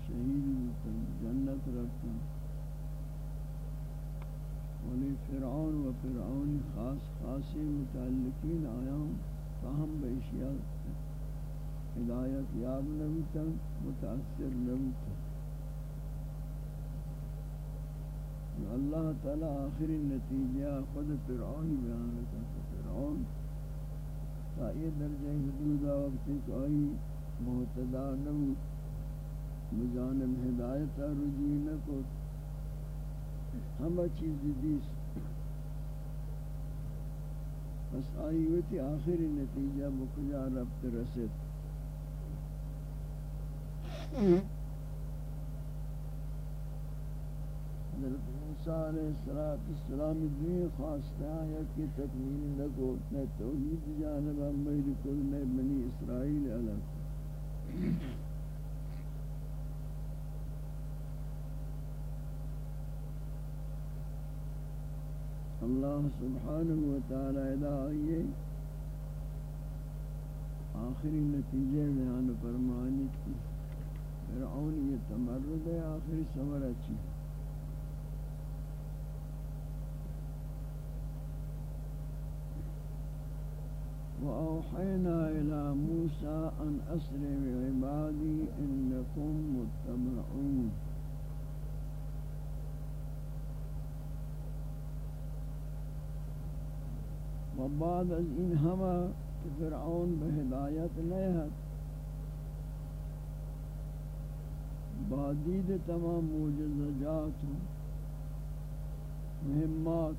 شہید انتن جنت رکھتن ولی فرعون و فرعون خاص خاصی متعلقین آیام تاہم بیشیاء ہدایت یاب نبیتن متاثر نبیتن اللہ تعالی آخری نتیجہ خود فرعون بیان کرتا فرعون تا یہ درجہ حدود وقت ایک آئی محتدا نبو بجانب ہدایت رجوع نکو ہمہ چیز دیس۔ بس آئی ہوتی آخری نتیجہ بکجا ربط رسد حضرت موسیٰ علیہ السلام جی دین خواستہ ہے کہ تکمیل لگو میں توحید جانب میری کل میں بنی اسرائیل علیہ اللہ سبحانہ وتعالی ادائی آخری نتیجے بیان فرمانی کی۔ فرعون یہ تمرد ہے، آخری سمر اچھی وأوحينا إلى موسى أن أسر بعبادي إنكم متبعون. و بعد از این همه که فرعون به هدایت نیهد با دید تمام معجزات و مهمات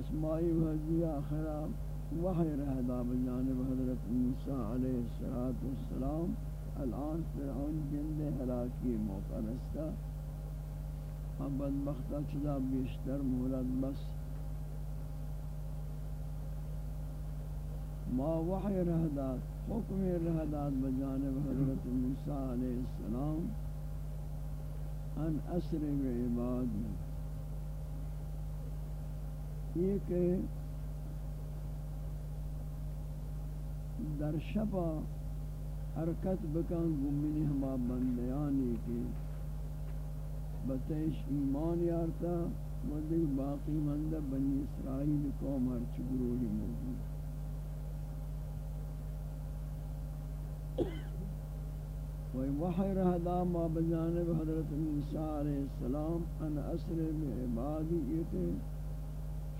اسمائی و حضی آخرہ وحی رہدا بجانب حضرت موسیٰ علیہ السلام الان فرعون جند حلاکی موقع رستا اب بدبختہ چدا بیشتر مولد بس ما وحی رہداد حکم رہداد بجانب حضرت موسیٰ علیہ السلام ان اسر بعبادی یہ کہ در شپا حرکت بکن گمینی ہما بندیانی کی بتیش ایمان یارتا و دیکھ باقی مندہ بنی اسرائیل قوم ہر چگروہی موجود. وہی وحی رہدا ما بجانب حضرت موسیٰ علیہ السلام، ان اسر بعبادی یہ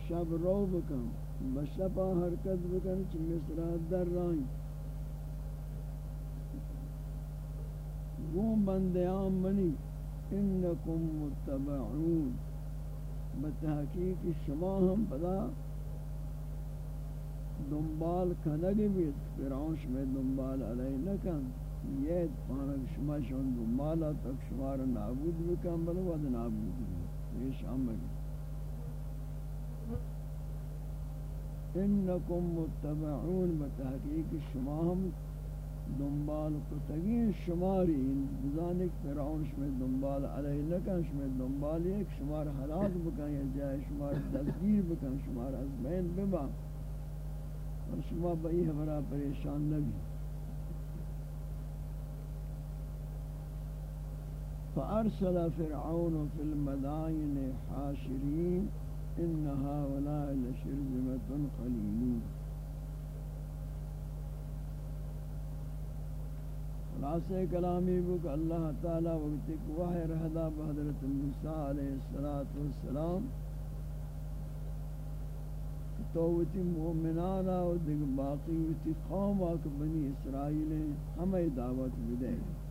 شب رو بکن. بشپا حرکت بکن چی مصرہ در رائیں۔ گون بندیان منی، انکم متبعون۔ بتحقیق شما ہم پدا دنبال کنگ بیت، فرعون میں دنبال علیہ نکن۔ یہ پانک شما شون دنبالا تک شما را نابود بکن بلو ود نابود بکن۔ یہ شامل انکم متبعون بتحقیق شما ہم دنبال کو تگین شماری بزانک فرعون شما دنبال علیہ نکن، شما دنبال ایک شمار حلاق بکن، یا جائے شمار دستگیر بکن شمار از بین ببا اور شما بئی ہمارا پریشان نبی فأرسل فرعون في المدائن حاشرين إن هؤلاء لشرذمة قليلون خلاصہ کلامی بک اللہ تعالی وقت ایک وحی رہدا بحضرت موسیٰ علیہ السلام تو وتی مومنان و دیگ باقی وتی قوم اک بنی اسرائیل ہمیں دعوت بدے ہیں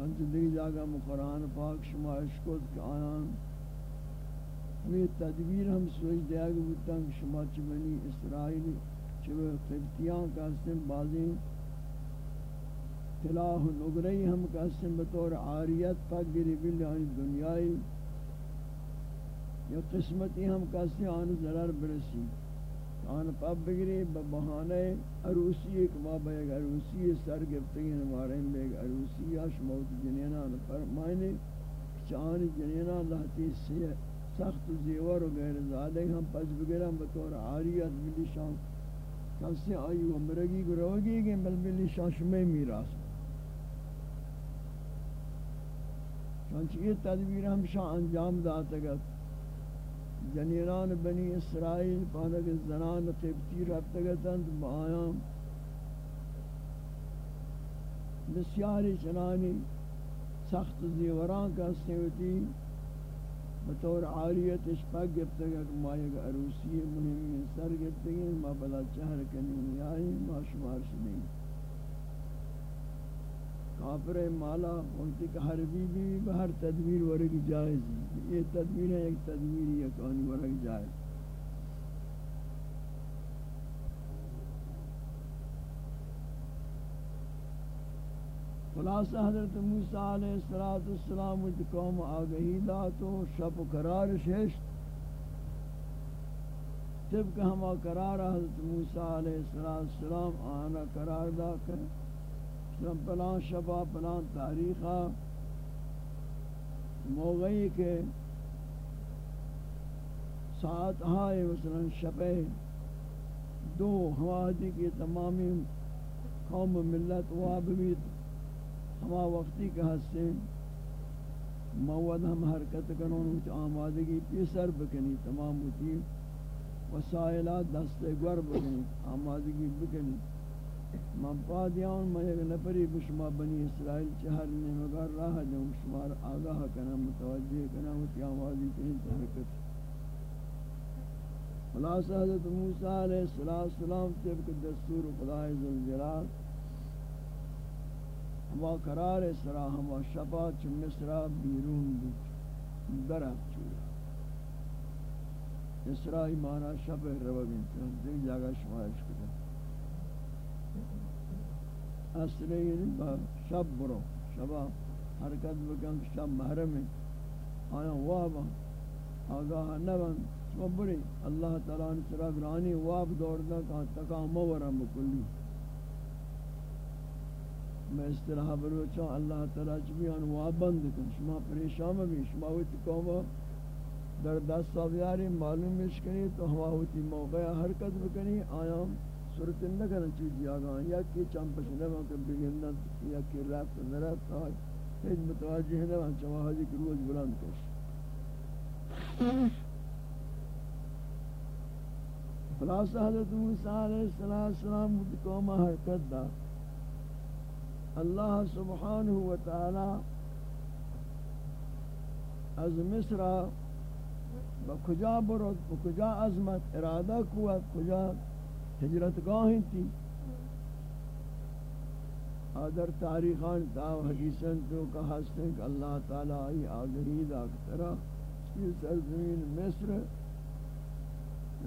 چنچ دیگ جاگا قرآن پاک شما اشکت کہ آیان ہمیں تدبیر ہم سوچ دیا کہ بودتا کہ شما چی اسرائیل چی قبطیاں کا سن بازیں تلاہ نگرئی ہم کا سن بطور عاریت پاک گری بلی دنیای یا قسمتی ہم کسی آن ضرر برسی آن پب بگری بہانے، عروسی ایک ماں بے عروسی سر گفتگی ہمارے میں عروسی آش موت جنینا فرمائنے، چان جنینا لہتی سے سخت زیور و غیر زادے، ہم پس بگرم بطور عاریت ملی شان کسی آئی و مرگی گروگی گئے، بل ملی شان شمی میراس چانچہ یہ تدبیر ہم شان انجام داتا گا۔ جنیران بنی اسرائیل پانک زنان قبطی رفتگتند با آیام بسیاری چنانی سخت زیوران کا سیوتی بطور عالیت اشپاک گفتا گیا کہ ما یک عروسی مہمی سر گفتا گیا ما بلا چہر کنی آئی یعنی ما شمار شدیں کافر مالا وقتی کہ حربی بھی بہر تدبیر ورگ جائز یہ تدبیر ہے، ایک تدبیر یہ کانی ورگ جائز خلاصہ، حضرت موسیٰ علیہ السلام وچ قوم آگہی داتو شب قرار ششت طبق ہما قرار، حضرت موسیٰ علیہ السلام آنا قرار دا کر مطلب پلان شبا پلان تاریخا موغی کے ساتھ ہائے مثلا شبے دو ہوادی کی تمامی قوم ملت وابوید ہما وقتی کا حسن مواد ہم حرکت کنون اچھ آمادگی پیسر بکنی، تمام ہوتی، وسائلات دست گر بکنی آمادگی بکنی۔ من پادیان من یک نفری بشما بنی اسرائیل چہر نے مگر راہ جو شمار آگاہ کنا متوجہ کنا ہوتی آمادی کنی تحرکت خلاص حضرت موسیٰ علیہ السلام طبق دستور خدای ذوالجلال ہوا قرار سرا ہوا شفا چ مصرا بیرون بود درب چورا مصرا ایمانا شب روا بینتن دیکھ جاگا شمارش کتا اصلی یعنی با شب برو. شبا حرکت بکن، شب محرم آیا وابا آگاہ نبن شب بری. اللہ تعالیٰ نے سرا گرانی واب دوڑ دا کہا تکا مورم بکلی میں اصطلاح بروچا اللہ تعالیٰ چبیان وابند کن. شما پریشان بھی، شما ہوتی قوم در دست سالیاری معلوم کنی، تو ہوا ہوتی موقع حرکت بکنی. آیا صورت نکن چیزی آگا یا کی چمپش نہ نبا کر بگندن، یا کی رفت نرفت آئی ہیچ متوجہ نبا چما حضی کی روز بلند کش. خلاصہ حضرت موسیٰ علیہ السلام قوم حرکت دا. اللہ سبحانہ و تعالی از مصر بکجا برد بکجا عظمت، ارادہ قوت کجا ہجرت گاہیں تھی۔ آدر تاریخان تاو حدیثن تو کا حسن کہ اللہ تعالی آئی آگہی دا کترا یہ سرزمین مصر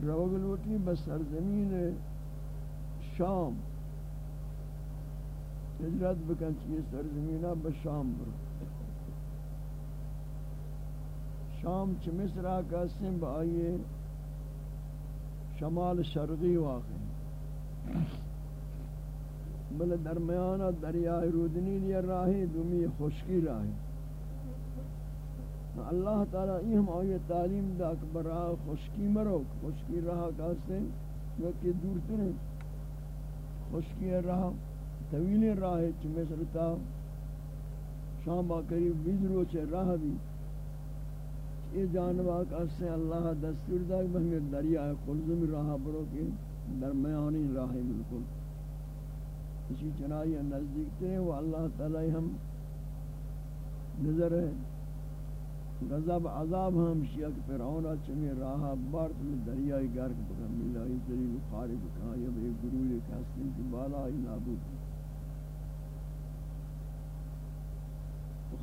روگلوٹی بس سرزمین شام۔ ہجرت بکن چیئے سرزمینہ بشام برو۔ شام چھ مصر آکا سن با آئیے شمال شرقی واقع بل درمیانہ دریائے رودنی لیا راہی دومی خشکی راہی۔ اللہ تعالیٰ یہ ہم آئیے تعلیم دا کہ برا خشکی مرو، خشکی رہا کہتے ہیں، جو کہ دور تریں خشکی رہا طویل راہ چ مصر تا شام قریب بیس روز راہ بھی۔ یہ جانبا سے اللہ دستور دا کہ ہمیں دریا قلزم راہ برو کے درمیانی راہ بالکل۔ اسی چنائی نزدیک تھے، وہ اللہ تعالی ہم نظر ہے۔ غضب، عذاب ہم شیعہ فرعون چمی راہ بارت میں دریائی گرک بکا ملائی ذریل خارج کہا یہ بے گروہ کہستیں کہ بالا ہی نابود۔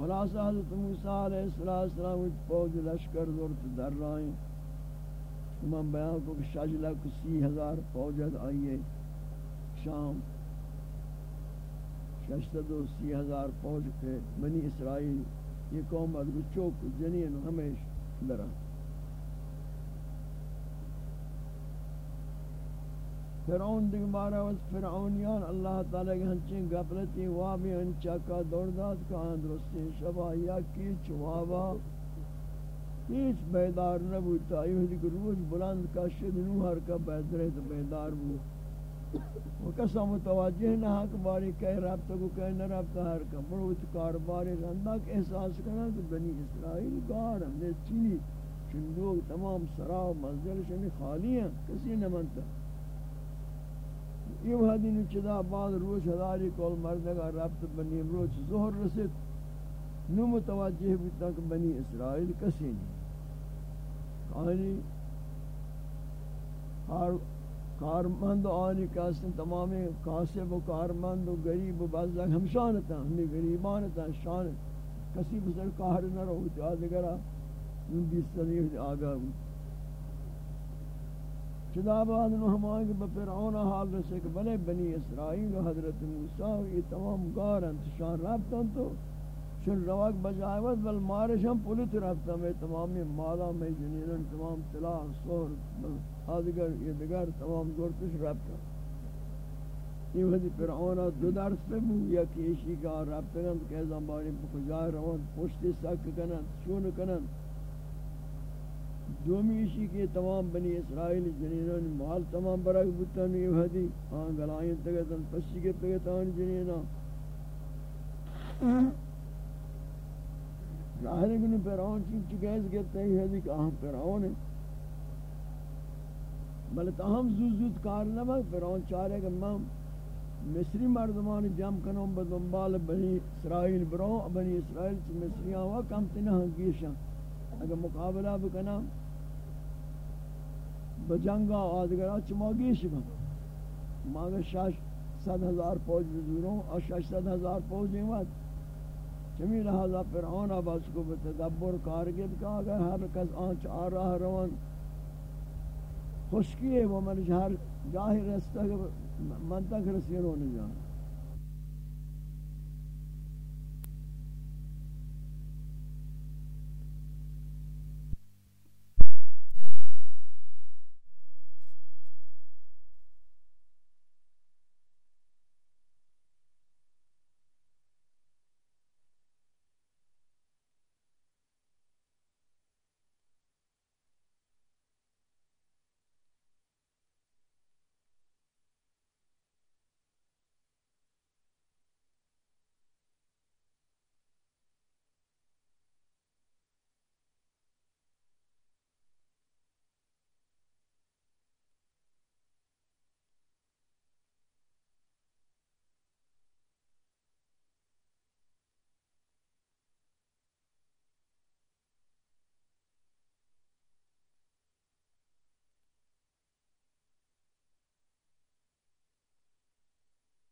خلاص حضرت موسیٰ علیہ السلام فوج لشکر زورت در رائیں من بیان کو کہ شاجلہ جی کو سی ہزار فوجت آئیے شام ششتد و سی ہزار فوج کے بنی اسرائیل، یہ قوم اگر چوک جنین ہمیش درہ۔ فرعون دیکھ بارا وز فرعونیان اللہ تعالی کے ہنچیں گفلتی وابی انچا کا دورداد کا اندرستی شبا یا کی چوابا ہیچ بیدار نبوتا ایوہ دیکھ روز بلند کا شد نوہر کا بیدرے تو بیدار بو وہ کسا متوجہ نہ حق باری کہہ رابطہ کو کہہ نہ رابطہ ہر کا مروت کارباری رندہ کے احساس کرنا کہ بنی اسرائیل کار ہم نے چینی چندوگ تمام سراؤ مزدر شنی خالی ہیں کسی نہ منتا یہ حدین چدا بعد روز ہزاری کول مردگا ربط بنی امروز ظہر رسید. نو متوجہ بیتا کہ بنی اسرائیل کسی نہیں آنی کارمند آنی کاسن تمام کاسب و کارمند و غریب و بازدک ہم شانتا ہمیں غریبانتا شان کسی بسر کار نہ رہو تو آدھگرہ ان بیس سنیح آگاہ ہوئی چدا بعد نو ہم آئیں کہ بفرعون حال رسے کہ بلے بنی اسرائیل و حضرت موسیٰ یہ تمام گارن شان رابطان تو شن رواق بجائیوت بل مارش ہم پولیت رابطان میں تمام مالا میں جنینن تمام طلاع سور آدگر یہ دگر تمام گورتش رابطان یہ وحدی فرعون دو درس پہ مو یا کیشی کا رابطان کہ زنباری بکجائے روان پوشتی ساک کنن شون کنن دومی دومیشی کے تمام بنی اسرائیل جنینان مال تمام برای بودتان یہ حدی آن گلائیں تگتن پسی کے پگتان جنینان ظاہر کنی پیران چیز چکیز کہتے ہیں حدی کہ آہم پیران ہے۔ بلے تاہم زود زود کار نبا پیران چارے کہ میں مصری مردمان جمع کنوں بدنبال بنی اسرائیل بروں، بنی اسرائیل چی مصریاں ہوا کم تنہاں گیشاں۔ اگر مقابلہ بکنا بجنگا آدگرہ چما گیش با ماگا شش صد ہزار پوج بزوروں اور شش صد ہزار پوج ایمد چمی لہذا فرعون آباز کو بتدبر کارگب کا اگر ہر کس آنچ آ رہا روان خوشکی ہے وہ من ہر جاہی رستہ من رسی رونے جانا